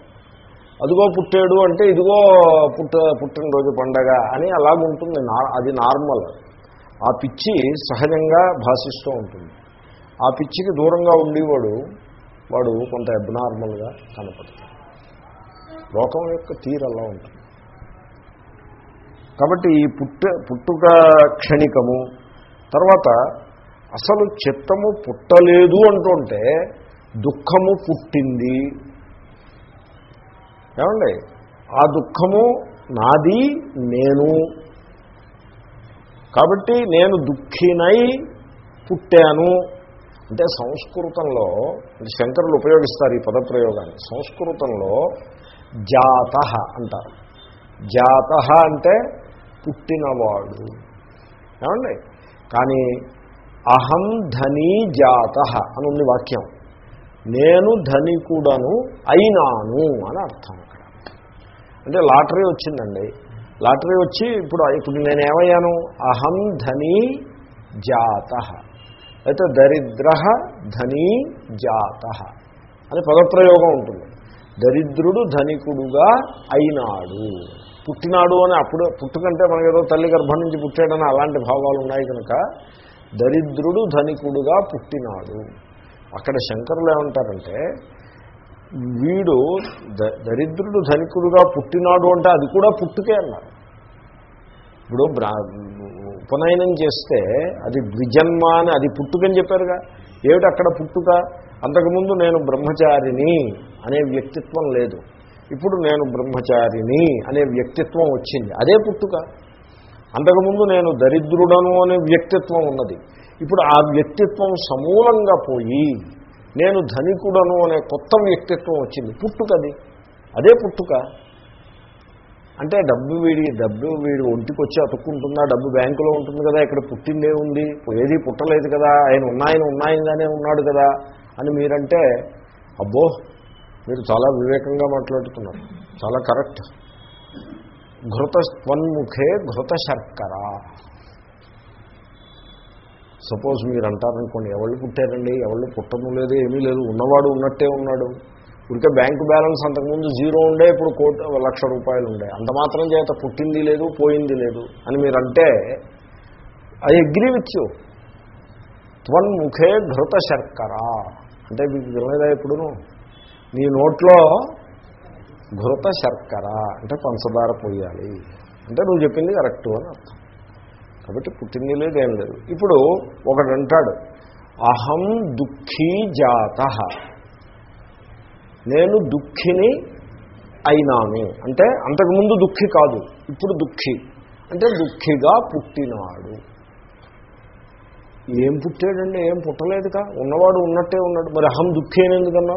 అదిగో పుట్టాడు అంటే ఇదిగో పుట్ట పుట్టినరోజు పండగ అని అలాగుంటుంది. నా- అది నార్మల్. ఆ పిచ్చి సహజంగా భాషిస్తూ ఉంటుంది. ఆ పిచ్చికి దూరంగా ఉండేవాడు వాడు కొంత అబ్నార్మల్గా కనపడతాడు. లోకం యొక్క తీరలా ఉంటుంది. కాబట్టి ఈ పుట్ట పుట్టుక క్షణికము తర్వాత అసలు చిత్తము పుట్టలేదు అంటుంటే దుఃఖము పుట్టింది. ఏమండి? ఆ దుఃఖము నాది నేను. కాబట్టి నేను దుఃఖినై పుట్టాను. అంటే సంస్కృతంలో శంకరులు ఉపయోగిస్తారు ఈ పదప్రయోగాన్ని సంస్కృతంలో జాత అంటారు. జాత అంటే పుట్టినవాడు. ఏమండి? కానీ అహం ధనీ జాత అని ఉంది వాక్యం. నేను ధనికుడను అయినాను అని అర్థం అక్కడ. అంటే లాటరీ వచ్చిందండి. లాటరీ వచ్చి ఇప్పుడు ఇప్పుడు నేను ఏమయ్యాను అహం ధనీ జాత అయితే దరిద్ర ధనీ జాత. అని పదప్రయోగం ఉంటుంది. దరిద్రుడు ధనికుడుగా అయినాడు. పుట్టినాడు అని అప్పుడు పుట్టుకంటే మనకి ఏదో తల్లి గర్భం నుంచి పుట్టాడని అలాంటి భావాలు ఉన్నాయి కనుక దరిద్రుడు ధనికుడుగా పుట్టినాడు. అక్కడ శంకరులు ఏమంటారంటే వీడు ద- దరిద్రుడు ధనికుడుగా పుట్టినాడు అంటే అది కూడా పుట్టుకే అన్నారు. ఇప్పుడు ఉపనయనం చేస్తే అది ద్విజన్మ అని అది పుట్టుకని చెప్పారుగా. ఏమిటి అక్కడ పుట్టుక? అంతకుముందు నేను బ్రహ్మచారిని అనే వ్యక్తిత్వం లేదు. ఇప్పుడు నేను బ్రహ్మచారిని అనే వ్యక్తిత్వం వచ్చింది. అదే పుట్టుక. అంతకుముందు నేను దరిద్రుడను అనే వ్యక్తిత్వం ఉన్నది. ఇప్పుడు ఆ వ్యక్తిత్వం సమూలంగా పోయి నేను ధనికుడను అనే కొత్త వ్యక్తిత్వం వచ్చింది. పుట్టుకది. అదే పుట్టుక. అంటే డబ్బు వీడి డబ్బు వీడి ఒంటికి వచ్చి అతుక్కుంటుందా డబ్బు బ్యాంకులో ఉంటుంది కదా ఇక్కడ పుట్టిందే ఉంది ఏది పుట్టలేదు కదా ఆయన ఉన్నాయని ఉన్నాయంగానే ఉన్నాడు కదా అని మీరంటే అబ్బో మీరు చాలా వివేకంగా మాట్లాడుతున్నారు. చాలా కరెక్ట్. ఘృత త్వన్ముఖే ఘృత శర్కర సపోజ్ మీరు అంటారనుకోండి ఎవళ్ళు పుట్టారండి ఎవళ్ళు పుట్టము లేదు ఏమీ లేదు ఉన్నవాడు ఉన్నట్టే ఉన్నాడు. ఇక బ్యాంకు బ్యాలెన్స్ అంతకుముందు జీరో ఉండే ఇప్పుడు కోటి లక్ష రూపాయలు ఉండే. అంత మాత్రం చేత పుట్టింది లేదు పోయింది లేదు అని మీరంటే ఐ అగ్రీ విత్ యూ. త్వన్ముఖే ఘృత శర్కర. అంటే మీకు వినలేదా ఎప్పుడును నీ నోట్లో ఘృత శర్కర. అంటే పంచదార పోయాలి. అంటే నువ్వు చెప్పింది కరెక్ట్ అని అర్థం. కాబట్టి పుట్టింది లేదు ఏం లేదు. ఇప్పుడు ఒకడు అంటాడు అహం దుఃఖీ జాత. నేను దుఃఖిని అయినాను. అంటే అంతకుముందు దుఃఖి కాదు ఇప్పుడు దుఃఖి. అంటే దుఃఖిగా పుట్టినాడు. ఏం పుట్టాడండి? ఏం పుట్టలేదుగా? ఉన్నవాడు ఉన్నట్టే ఉన్నాడు. మరి అహం దుఃఖి అని ఎందుకన్నా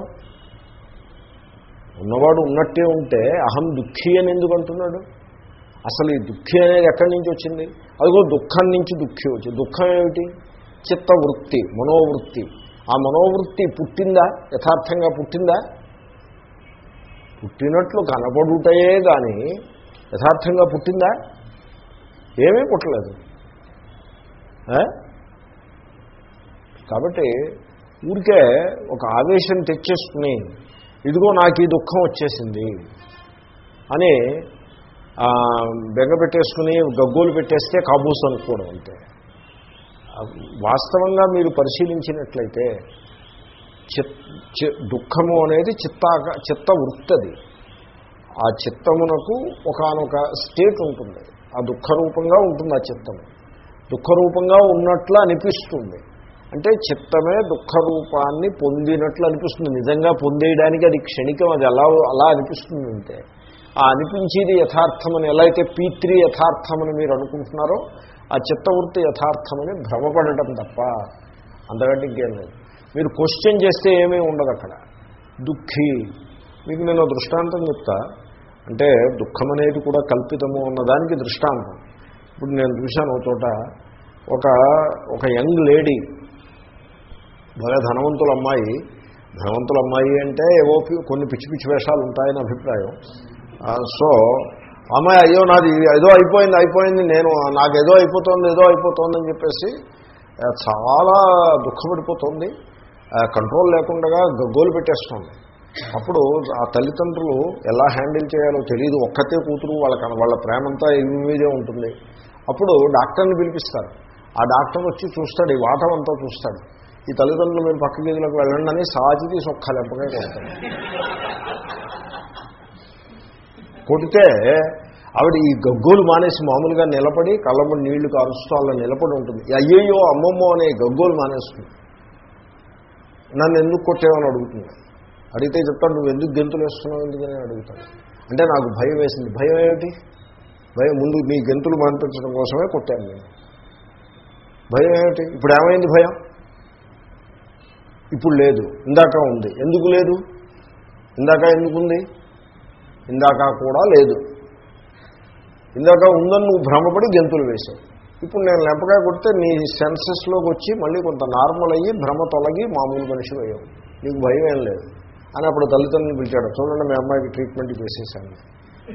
ఉన్నవాడు ఉన్నట్టే ఉంటే అహం దుఃఖి అని ఎందుకు అంటున్నాడు? అసలు ఈ దుఃఖి అనేది ఎక్కడి నుంచి వచ్చింది? అదిగో దుఃఖం నుంచి దుఃఖి వచ్చింది దుఃఖం ఏమిటి? చిత్తవృత్తి మనోవృత్తి. ఆ మనోవృత్తి పుట్టిందా? యథార్థంగా పుట్టిందా? పుట్టినట్లు కనపడుటయే కానీ యథార్థంగా పుట్టిందా? ఏమీ పుట్టలేదు. కాబట్టి ఊరికే ఒక ఆవేశం తెచ్చేసుకుని ఇదిగో నాకు ఈ దుఃఖం వచ్చేసింది అని బెంగ పెట్టేసుకుని గగ్గోలు పెట్టేస్తే కాబూస్ అనుకోవడం అంతే. వాస్తవంగా మీరు పరిశీలించినట్లయితే దుఃఖము అనేది చిత్తాక చిత్త వృత్తది. ఆ చిత్తమునకు ఒకనొక స్టేట్ ఉంటుంది. ఆ దుఃఖ రూపంగా ఉంటుంది ఆ చిత్తము. దుఃఖరూపంగా ఉన్నట్లు అనిపిస్తుంది. అంటే చిత్తమే దుఃఖ రూపాన్ని పొందినట్లు అనిపిస్తుంది. నిజంగా పొందేయడానికి అది క్షణికం అది ఎలా అలా అనిపిస్తుంది అంటే. ఆ అనిపించేది యథార్థమని ఎలా అయితే పీత్రి యథార్థమని మీరు అనుకుంటున్నారో ఆ చిత్తవృత్తి యథార్థమని భ్రమపడటం తప్ప అంతకంటే ఇంకేం లేదు. మీరు క్వశ్చన్ చేస్తే ఏమీ ఉండదు అక్కడ. దుఃఖి. మీకు నేను దృష్టాంతం చెప్తా. అంటే దుఃఖం అనేది కూడా కల్పితము అన్నదానికి దృష్టాంతం. ఇప్పుడు నేను చూశాను ఒక చోట ఒక ఒక యంగ్ లేడీ భలే ధనవంతుల అమ్మాయి. ధనవంతుల అమ్మాయి అంటే ఏవో కొన్ని పిచ్చి పిచ్చి వేషాలు ఉంటాయని అభిప్రాయం. సో అమ్మాయి అయ్యో నాది ఏదో అయిపోయింది అయిపోయింది నేను నాకు ఏదో అయిపోతుంది ఏదో అయిపోతుంది అని చెప్పేసి చాలా దుఃఖపడిపోతుంది. కంట్రోల్ లేకుండా గగ్గోలు పెట్టేస్తుంది. అప్పుడు ఆ తల్లిదండ్రులు ఎలా హ్యాండిల్ చేయాలో తెలియదు ఒక్కతే కూతురు వాళ్ళ వాళ్ళ ప్రేమంతా ఇవి మీదే ఉంటుంది. అప్పుడు డాక్టర్ని పిలిపిస్తారు. ఆ డాక్టర్ వచ్చి చూస్తాడు ఈ వాటం అంతా చూస్తాడు. ఈ తల్లిదండ్రులు మీరు పక్క గదిలోకి వెళ్ళండి అని సాచి తీసి ఒక్క లెంపగా కొడతాడు. కొడితే ఆవిడ ఈ గగ్గోలు మానేసి మామూలుగా నిలబడి కళ్ళము నీళ్ళు కారుస్తూ అలా నిలబడి ఉంటుంది. అయ్యయ్యో అమ్మమ్మో అనే గగ్గోలు మానేస్తుంది. నన్ను ఎందుకు కొట్టేవని అడుగుతుంది. అడిగితే చెప్తాను నువ్వు ఎందుకు గెంతులు వేస్తున్నావు ఎందుకని అడుగుతాను అంటే నాకు భయం వేసింది. భయం ఏమిటి? భయం ముందు నీ గెంతులు మానిపించడం కోసమే కొట్టాను నేను. భయం ఏమిటి? ఇప్పుడు ఏమైంది భయం? ఇప్పుడు లేదు. ఇందాక ఉంది. ఎందుకు లేదు? ఇందాక ఎందుకుంది ఇందాక కూడా లేదు. ఇందాక ఉందని నువ్వు భ్రమపడి గెంతులు వేశావు. ఇప్పుడు నేను లెంపకాయ కొడితే నీ సెన్సెస్లోకి వచ్చి మళ్ళీ కొంత నార్మల్ అయ్యి భ్రమ తొలగి మామూలు మనిషి అయ్యావు. నీకు భయం ఏం లేదు. అని అప్పుడు తల్లిదండ్రులు పిలిచాడు చూడండి మీ అమ్మాయికి ట్రీట్మెంట్ చేసేసాను.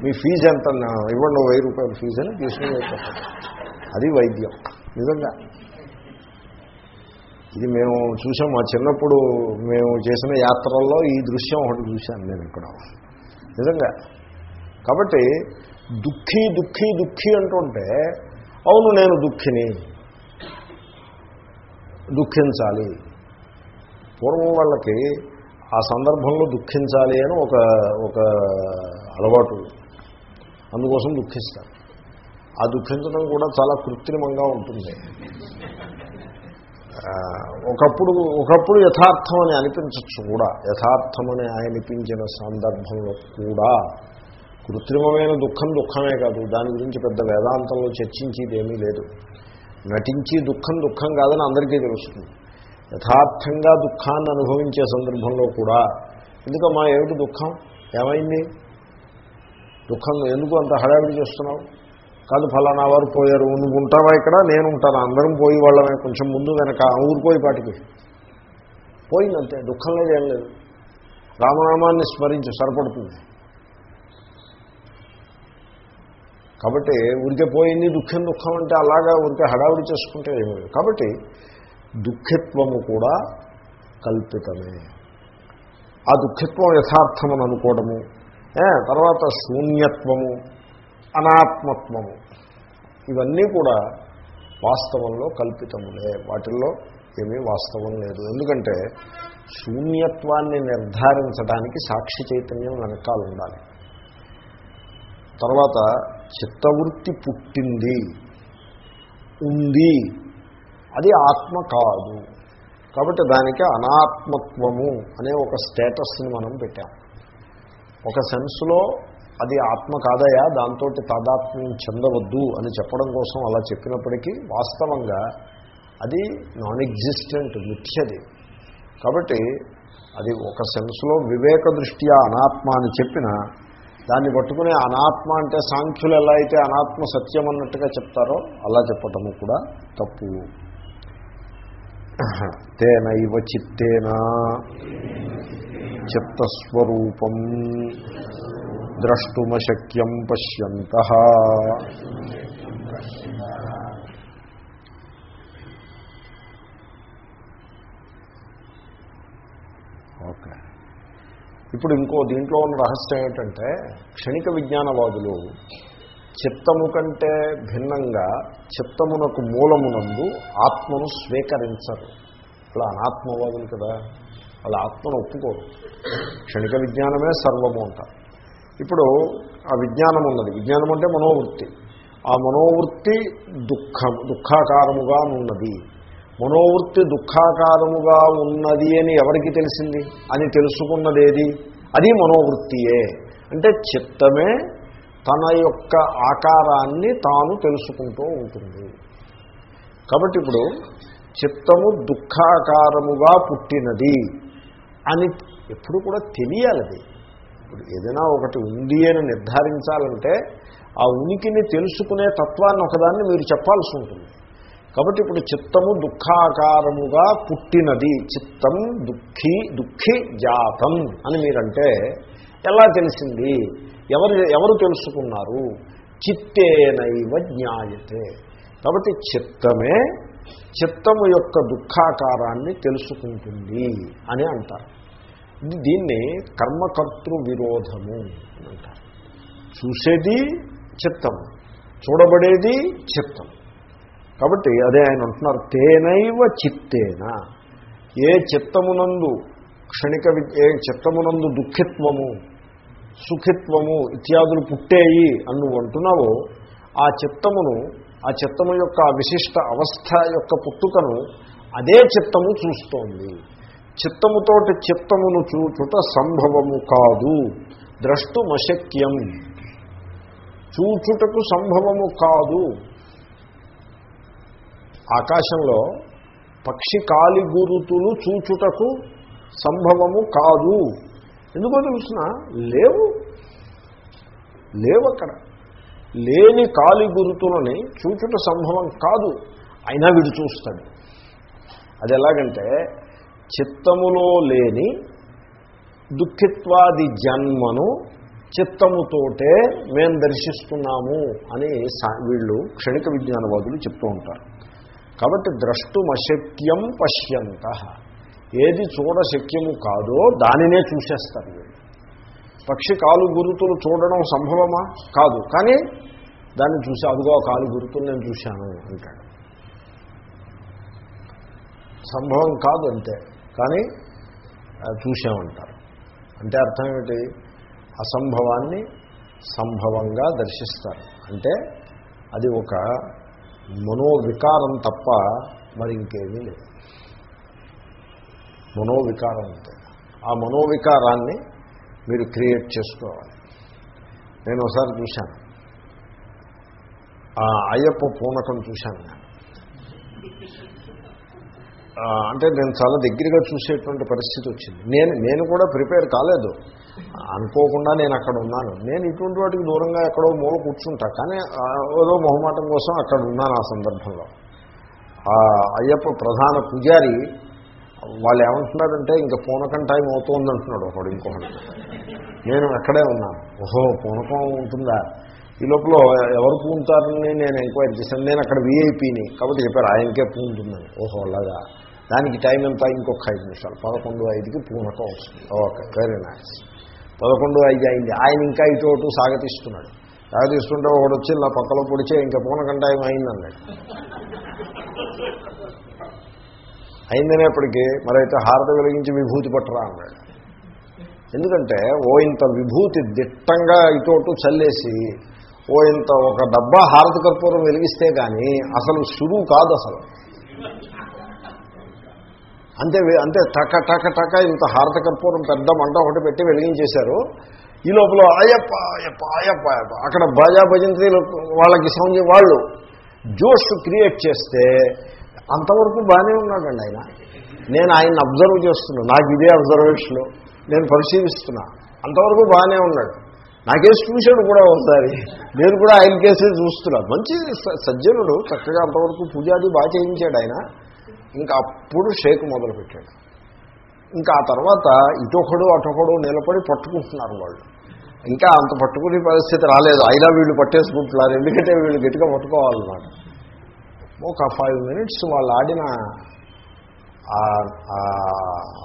మీ ఫీజు ఎంత? ఇవ్వండి వెయ్యి రూపాయల ఫీజు అని తీసుకుని అది వైద్యం. నిజంగా. ఇది మేము చూసాం. మా చిన్నప్పుడు మేము చేసిన యాత్రల్లో ఈ దృశ్యం ఒకటి చూశాను నేను ఇక్కడ. నిజంగా. కాబట్టి దుఃఖి దుఃఖి దుఃఖీ అంటుంటే అవును నేను దుఃఖిని. దుఃఖించాలి. పూర్వం వాళ్ళకి ఆ సందర్భంలో దుఃఖించాలి అని ఒక ఒక అలవాటు. అందుకోసం దుఃఖిస్తారు. ఆ దుఃఖించడం కూడా చాలా కృత్రిమంగా ఉంటుంది. ఒకప్పుడు ఒకప్పుడు యథార్థం అని అనిపించవచ్చు కూడా. యథార్థమని అనిపించిన సందర్భంలో కూడా కృత్రిమమైన దుఃఖం దుఃఖమే కాదు. దాని గురించి పెద్ద వేదాంతంలో చర్చించేది ఏమీ లేదు. నటించి దుఃఖం దుఃఖం కాదని అందరికీ తెలుస్తుంది. యథార్థంగా దుఃఖాన్ని అనుభవించే సందర్భంలో కూడా ఎందుకమ్మా ఏమిటి దుఃఖం? ఏమైంది? దుఃఖం ఎందుకు అంత హడావిడి చేస్తున్నావు? కాదు ఫలానా వారు పోయారు నువ్వు ఉంటావా ఇక్కడ? నేను ఉంటాను? అందరం పోయి వాళ్ళమే కొంచెం ముందు వెనక ఊరిపోయి పాటికి. పోయిందంతే దుఃఖం లేదు ఏం లేదు. రామనామాన్ని స్మరించు సరిపడుతుంది. కాబట్టి ఊరికే పోయింది దుఃఖం దుఃఖం అంటే అలాగా ఊరికే హడావిడి చేసుకుంటే ఏమి? కాబట్టి దుఃఖిత్వము కూడా కల్పితమే. ఆ దుఃఖిత్వం యథార్థమని అనుకోవడము. తర్వాత శూన్యత్వము అనాత్మత్వము. ఇవన్నీ కూడా వాస్తవంలో కల్పితములే. వాటిల్లో ఏమీ వాస్తవం లేదు. ఎందుకంటే శూన్యత్వాన్ని నిర్ధారించడానికి సాక్షి చైతన్యం వెనకాల ఉండాలి. తర్వాత చిత్తవృత్తి పుట్టింది. ఉంది. అది ఆత్మ కాదు. కాబట్టి దానికి అనాత్మత్వము అనే ఒక స్టేటస్ని మనం పెట్టాం. ఒక సెన్స్లో అది ఆత్మ కాదయా దాంతో తాదాత్మ్యం చెందవద్దు అని చెప్పడం కోసం అలా చెప్పినప్పటికీ వాస్తవంగా అది నాన్ ఎగ్జిస్టెంట్ మిథ్యది. కాబట్టి అది ఒక సెన్స్లో వివేక దృష్ట్యా అనాత్మ అని చెప్పిన దాన్ని పట్టుకునే అనాత్మ అంటే సాంఖ్యులు ఎలా అయితే అనాత్మ సత్యం అన్నట్టుగా చెప్తారో అలా చెప్పటము కూడా తప్పు. తేనైవ చిత్తేన చిత్తస్వరూపం ద్రష్టుమశక్యం పశ్యంత. ఓకే. ఇప్పుడు ఇంకో దీంట్లో ఉన్న రహస్యం ఏంటంటే క్షణిక విజ్ఞానవాదులు చిత్తము కంటే భిన్నంగా చిత్తమునకు మూలమునందు ఆత్మను స్వీకరించరు. అలా అనాత్మవాదులు కదా వాళ్ళ ఆత్మను ఒప్పుకోరు. క్షణిక విజ్ఞానమే సర్వము అంటారు ఇప్పుడు ఆ విజ్ఞానం ఉన్నది. విజ్ఞానం అంటే మనోవృత్తి. ఆ మనోవృత్తి దుఃఖం దుఃఖాకారముగా ఉన్నది. మనోవృత్తి దుఃఖాకారముగా ఉన్నది అని ఎవరికి తెలిసింది? అని తెలుసుకున్నదేది? అది మనోవృత్తియే. అంటే చిత్తమే తన యొక్క ఆకారాన్ని తాను తెలుసుకుంటూ ఉంటుంది. కాబట్టి ఇప్పుడు చిత్తము దుఃఖాకారముగా పుట్టినది అని ఎప్పుడు కూడా తెలియాలది ఇప్పుడు ఏదైనా ఒకటి ఉంది అని నిర్ధారించాలంటే ఆ ఉనికిని తెలుసుకునే తత్వాన్ని ఒకదాన్ని మీరు చెప్పాల్సి ఉంటుంది. కాబట్టి ఇప్పుడు చిత్తము దుఃఖాకారముగా పుట్టినది. చిత్తం దుఃఖి దుఃఖి జాతం అని మీరంటే ఎలా తెలిసింది? ఎవరు ఎవరు తెలుసుకున్నారు? చిత్తేనైవ జ్ఞాయతే. కాబట్టి చిత్తమే చిత్తము యొక్క దుఃఖాకారాన్ని తెలుసుకుంటుంది అని అంటారు. దీన్ని కర్మకర్తృ విరోధము అని అంటారు. చూసేది చిత్తం చూడబడేది చిత్తం కాబట్టి అదే ఆయన అంటున్నారు తేనైవ చిత్తేన. ఏ చిత్తమునందు క్షణిక ఏ చిత్తమునందు దుఃఖిత్వము సుఖిత్వము ఇత్యాదులు పుట్టేయి అని నువ్వు అంటున్నావో ఆ చిత్తమును ఆ చిత్తము యొక్క విశిష్ట అవస్థ యొక్క పుట్టుకను అదే చిత్తము చూస్తోంది. చిత్తముతోటి చిత్తమును చూచుట సంభవము కాదు. ద్రష్టుమశక్యం. చూచుటకు సంభవము కాదు. ఆకాశంలో పక్షి కాలి గురుతులు చూచుటకు సంభవము కాదు. ఎందుకో తెలుసిన? లేవు. లేవు అక్కడ లేని కాలి గురుతులని చూచుట సంభవం కాదు. అయినా వీడు చూస్తాడు. అది ఎలాగంటే చిత్తములో లేని దుఃఖిత్వాది జన్మను చిత్తముతోటే మేము దర్శిస్తున్నాము అని సా- వీళ్ళు క్షణిక విజ్ఞానవాదులు చెప్తూ ఉంటారు. కాబట్టి ద్రష్టుమశక్యం పశ్యంత. ఏది చూడశక్యము కాదో దానినే చూసేస్తారు వీళ్ళు. పక్షి కాలు గురుతులు చూడడం సంభవమా? కాదు. కానీ దాన్ని చూసి అదిగో ఆ కాలు గురుతులు నేను చూశాను అంటాడు. సంభవం కాదు అంతే. కానీ చూసామంటారు చూశామంటారు. అంటే అర్థం ఏమిటి? అసంభవాన్ని సంభవంగా దర్శిస్తారు. అంటే అది ఒక మనోవికారం తప్ప మరి ఇంకేమీ లేదు. మనోవికారం అంతే ఆ మనోవికారాన్ని మీరు క్రియేట్ చేసుకోవాలి. నేను ఒకసారి చూశాను. ఆ అయ్యప్ప పూనకం చూశాను నేను. అంటే నేను చాలా దగ్గరగా చూసేటువంటి పరిస్థితి వచ్చింది. నేను నేను కూడా ప్రిపేర్ కాలేదు. అనుకోకుండా నేను అక్కడ ఉన్నాను. నేను ఇటువంటి వాటికి దూరంగా ఎక్కడో మూల కూర్చుంటా. కానీ ఏదో మొహమాటం కోసం అక్కడ ఉన్నాను ఆ సందర్భంలో. అయ్యప్ప ప్రధాన పూజారి వాళ్ళు ఏమంటున్నారంటే ఇంకా పూనకం టైం అవుతుంది అంటున్నాడు ఒకడు ఇంకొకటి నేను అక్కడే ఉన్నాను. ఓహో పూనకం ఉంటుందా? ఈ లోపల ఎవరు పూంతారని నేను ఎంక్వైరీ చేశాను. నేను అక్కడ వీఐపీని కాబట్టి చెప్పారు ఆయనకే పూంటుందని. ఓహో అలాగా. దానికి టైం ఎంత? ఇంకొక ఐదు నిమిషాలు. పదకొండు ఐదుకి పూనకం వస్తుంది. ఓకే వెరీ నైస్ పదకొండు ఐదు అయింది. ఆయన ఇంకా ఇటు అటు సాగతిస్తున్నాడు. సాగతిస్తుంటే ఒకడు వచ్చి ఇలా పక్కలో పొడిచే ఇంకా పూనకం టైం అయిందన్నాడు. అయిందనేప్పటికీ మరైతే హారత వెలిగించి విభూతి పట్టరా అన్నాడు. ఎందుకంటే ఓ ఇంత విభూతి దిట్టంగా ఇటోటు చల్లేసి ఓ ఇంత ఒక డబ్బా హారత కర్పూరం వెలిగిస్తే కానీ అసలు సురువు కాదు అసలు. అంతే అంతే టక టక టక ఇంత హారత కర్పూరం పెద్ద మంట ఒకటి పెట్టి వెలిగించేశారు. ఈ లోపల అయ్యప్ప అయ్యప్ప అయ్యప్ప అయ్యప్ప. అక్కడ బాజా భజంత్రీలు వాళ్ళకి సౌండ్ వాళ్ళు జోష్ క్రియేట్ చేస్తే అంతవరకు బాగానే ఉన్నాడండి ఆయన. నేను ఆయన్ని అబ్జర్వ్ చేస్తున్నాను నాకు ఇదే అబ్జర్వేషన్ నేను పరిశీలిస్తున్నా. అంతవరకు బాగానే ఉన్నాడు. నాకేసి చూశాడు కూడా ఒకసారి. నేను కూడా ఆయన కేసే చూస్తున్నా. మంచి స- సజ్జనుడు చక్కగా అంతవరకు పూజాది బాగా చేయించాడు ఆయన. ఇంకా అప్పుడు షేక్ మొదలుపెట్టాడు. ఇంకా ఆ తర్వాత ఇటొకడు అటొకడు నిలబడి పట్టుకుంటున్నారు వాళ్ళు. ఇంకా అంత పట్టుకునే పరిస్థితి రాలేదు. అయినా వీళ్ళు పట్టేసుకుంటున్నారు. ఎందుకంటే వీళ్ళు గట్టిగా పట్టుకోవాలన్నమాట ఒక ఫైవ్ మినిట్స్ వాళ్ళు ఆడిన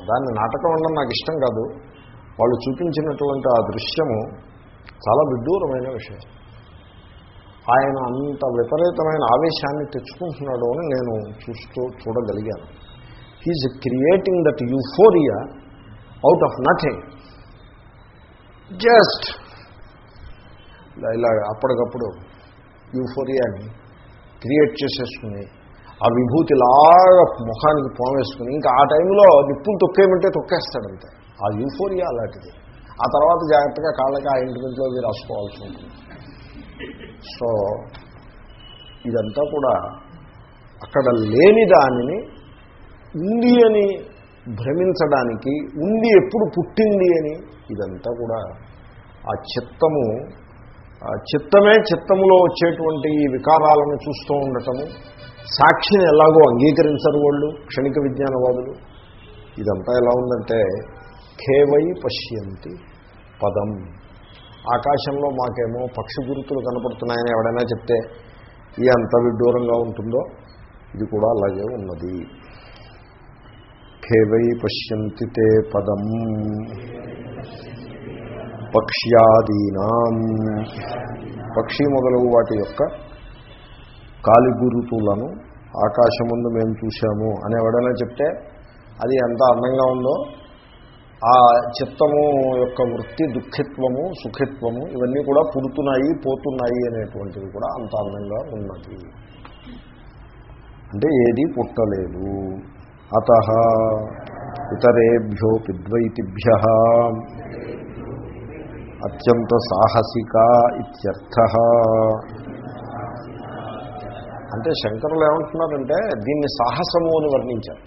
దాన్ని నాటకం ఉండడం నాకు ఇష్టం కాదు. వాళ్ళు చూపించినటువంటి ఆ దృశ్యము చాలా విడ్డూరమైన విషయం. ఆయన అంత విపరీతమైన ఆవేశాన్ని తెచ్చుకుంటున్నాడు అని నేను చూస్తూ చూడగలిగాను. He's creating that euphoria out of nothing just ఇలా అప్పటికప్పుడు యూఫోరియాని క్రియేట్ చేసేసుకుని ఆ విభూతిలాగా ముఖానికి పోవేసుకుని ఇంకా ఆ టైంలో నిప్పులు తొక్కేయమంటే తొక్కేస్తాడంతే. ఆ యూఫోరియా అలాంటిది. ఆ తర్వాత జాగ్రత్తగా కాళ్ళకి ఆ ఇంటి ఇంటిమెంట్లోకి రాసుకోవాల్సి ఉంటుంది. సో ఇదంతా కూడా అక్కడ లేని దానిని ఉంది అని భ్రమించడానికి ఉంది ఎప్పుడు పుట్టింది అని ఇదంతా కూడా ఆ చిత్తము ఆ చిత్తమే చిత్తములో వచ్చేటువంటి ఈ వికారాలను చూస్తూ ఉండటము సాక్షిని ఎలాగో అంగీకరించరు వాళ్ళు క్షణిక విజ్ఞానవాదులు. ఇదంతా ఎలా ఉందంటే కేవై పశ్యంతి పదం. ఆకాశంలో మాకేమో పక్షి గురుతులు కనపడుతున్నాయని ఎవడైనా చెప్తే ఈ ఎంత విడ్డూరంగా ఉంటుందో? ఇది కూడా అలాగే ఉన్నది. కేవై పశ్యంతి తే పదం పక్ష్యాదీనాం. పక్షి మొదలగు వాటి యొక్క కాలిగురుతులను ఆకాశముందు మేము చూశాము అని ఎవడైనా చెప్తే అది ఎంత అందంగా ఉందో? ఆ చిత్తము యొక్క వృత్తి దుఃఖిత్వము సుఖిత్వము ఇవన్నీ కూడా పుడుతున్నాయి పోతున్నాయి అనేటువంటిది కూడా అంత అందంగా ఉన్నది. అంటే ఏది పుట్టలేదు. అత ఇతరేభ్యో ద్వైతిభ్య అత్యంత సాహసిక ఇత్యర్థ. అంటే శంకరులు ఏమంటున్నారంటే దీన్ని సాహసము అని వర్ణించారు.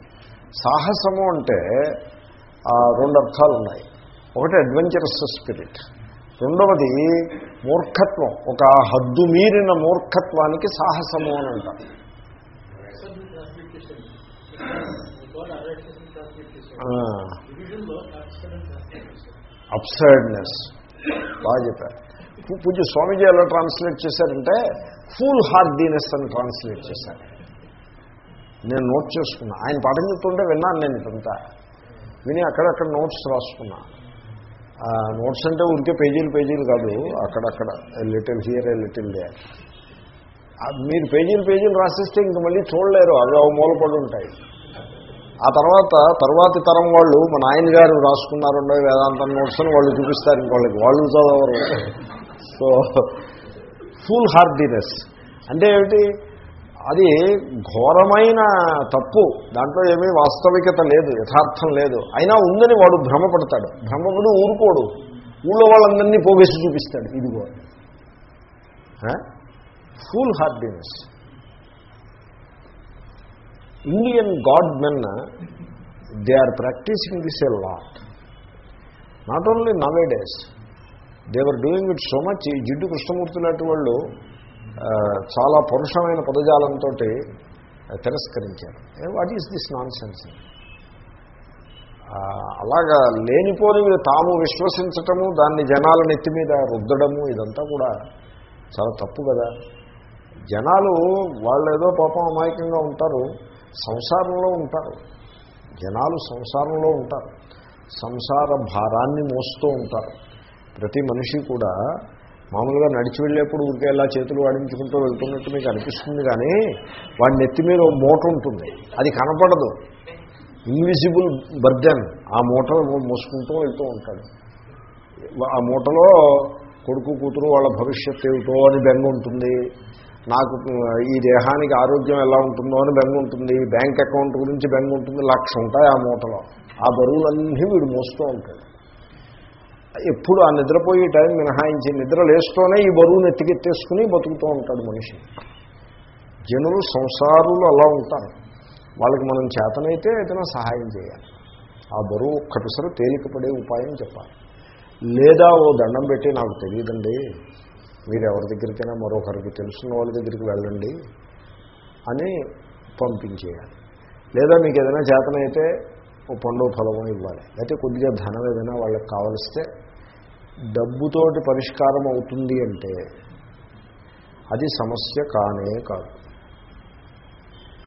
సాహసము అంటే రెండు అర్థాలు ఉన్నాయి. ఒకటి అడ్వెంచరస్ స్పిరిట్ రెండవది మూర్ఖత్వం. ఒక హద్దు మీరిన మూర్ఖత్వానికి సాహసము అని అంటారు. అప్సర్డ్నెస్ బాగా చెప్పారు. పూజ పూజ్య స్వామీజీ ఎలా ట్రాన్స్లేట్ చేశారంటే ఫుల్ హార్డీనెస్ అని ట్రాన్స్లేట్ చేశారు. నేను నోట్ చేసుకున్నా. ఆయన పాఠం చెప్తుంటే విన్నాను నేను ఇదంతా. విని అక్కడక్కడ నోట్స్ రాసుకున్నా. ఆ నోట్స్ అంటే ఉంటే పేజీలు పేజీలు కాదు అక్కడక్కడ లిటిల్ హియర్ లిటిల్ డే మీరు పేజీలు పేజీలు రాసిస్తే ఇంక మళ్ళీ చూడలేరు అవి అవి మూలపడి ఉంటాయి ఆ తర్వాత తర్వాతి తరం వాళ్ళు మా నాయన గారు రాసుకున్నారుండో వేదాంతం నోట్స్ అని వాళ్ళు చూపిస్తారు ఇంకోళ్ళకి వాళ్ళు చదవరు. సో ఫుల్ హార్డీనెస్ అంటే ఏమిటి? అది ఘోరమైన తప్పు. దాంట్లో ఏమీ వాస్తవికత లేదు యథార్థం లేదు. అయినా ఉందని వాడు భ్రమపడతాడు. భ్రమపడి ఊరుకోడు. ఊళ్ళో వాళ్ళందరినీ పోగేసి చూపిస్తాడు. ఇదిగో. Full hardiness Indian god men they are practising this a lot not only nowadays they were doing it so much ఈ జిడ్డు కృష్ణమూర్తి లాంటి వాళ్ళు చాలా పరుషమైన పదజాలంతో తిరస్కరించారు. What is this nonsense అలాగా లేనిపోని తాము విశ్వసించటము దాన్ని జనాల నెత్తి మీద రుద్దడము ఇదంతా కూడా చాలా తప్పు కదా. జనాలు వాళ్ళు ఏదో పాపం అమాయకంగా ఉంటారు సంసారంలో ఉంటారు. జనాలు సంసారంలో ఉంటారు. సంసార భారాన్ని మోస్తూ ఉంటారు. ప్రతి మనిషి కూడా మామూలుగా నడిచి వెళ్ళేప్పుడు ఊరికే ఇలా చేతులు వాడించుకుంటూ వెళ్తున్నట్టు మీకు అనిపిస్తుంది కానీ వాడి నెత్తి మీద ఓ మూట ఉంటుంది. అది కనపడదు. Invisible burden. ఆ మూట మోసుకుంటూ వెళ్తూ ఉంటాడు. ఆ మూటలో కొడుకు కూతురు వాళ్ళ భవిష్యత్తు ఏమిటో అని బెంగ ఉంటుంది. నాకు ఈ దేహానికి ఆరోగ్యం ఎలా ఉంటుందో అని బెంగ ఉంటుంది. బ్యాంక్ అకౌంట్ గురించి బెంగ ఉంటుంది. లక్ష ఉంటాయి ఆ మూటలో. ఆ బరువులన్నీ వీడు మోస్తూ ఉంటాడు. ఎప్పుడు ఆ నిద్రపోయే టైం మినహాయించి నిద్ర లేస్తూనే ఈ బరువును ఎత్తికెత్తేసుకుని బతుకుతూ ఉంటాడు మనిషి. జనులు సంసారులు అలా ఉంటారు. వాళ్ళకి మనం చేతనైతే ఏదైనా సహాయం చేయాలి. ఆ బరువు ఒక్కటిసరి తేలికపడే ఉపాయం చెప్పాలి. లేదా ఓ దండం పెట్టి నాకు తెలియదండి మీరు ఎవరి దగ్గరికైనా మరొకరికి తెలుసున్న వాళ్ళ దగ్గరికి వెళ్ళండి అని పంపించేయాలి. లేదా మీకు ఏదైనా చేతనైతే ఓ పండు ఫలమో ఇవ్వాలి. అయితే కొద్దిగా ధనం ఏదైనా వాళ్ళకి కావలిస్తే డబ్బుతోటి పరిష్కారం అవుతుంది అంటే అది సమస్య కానే కాదు.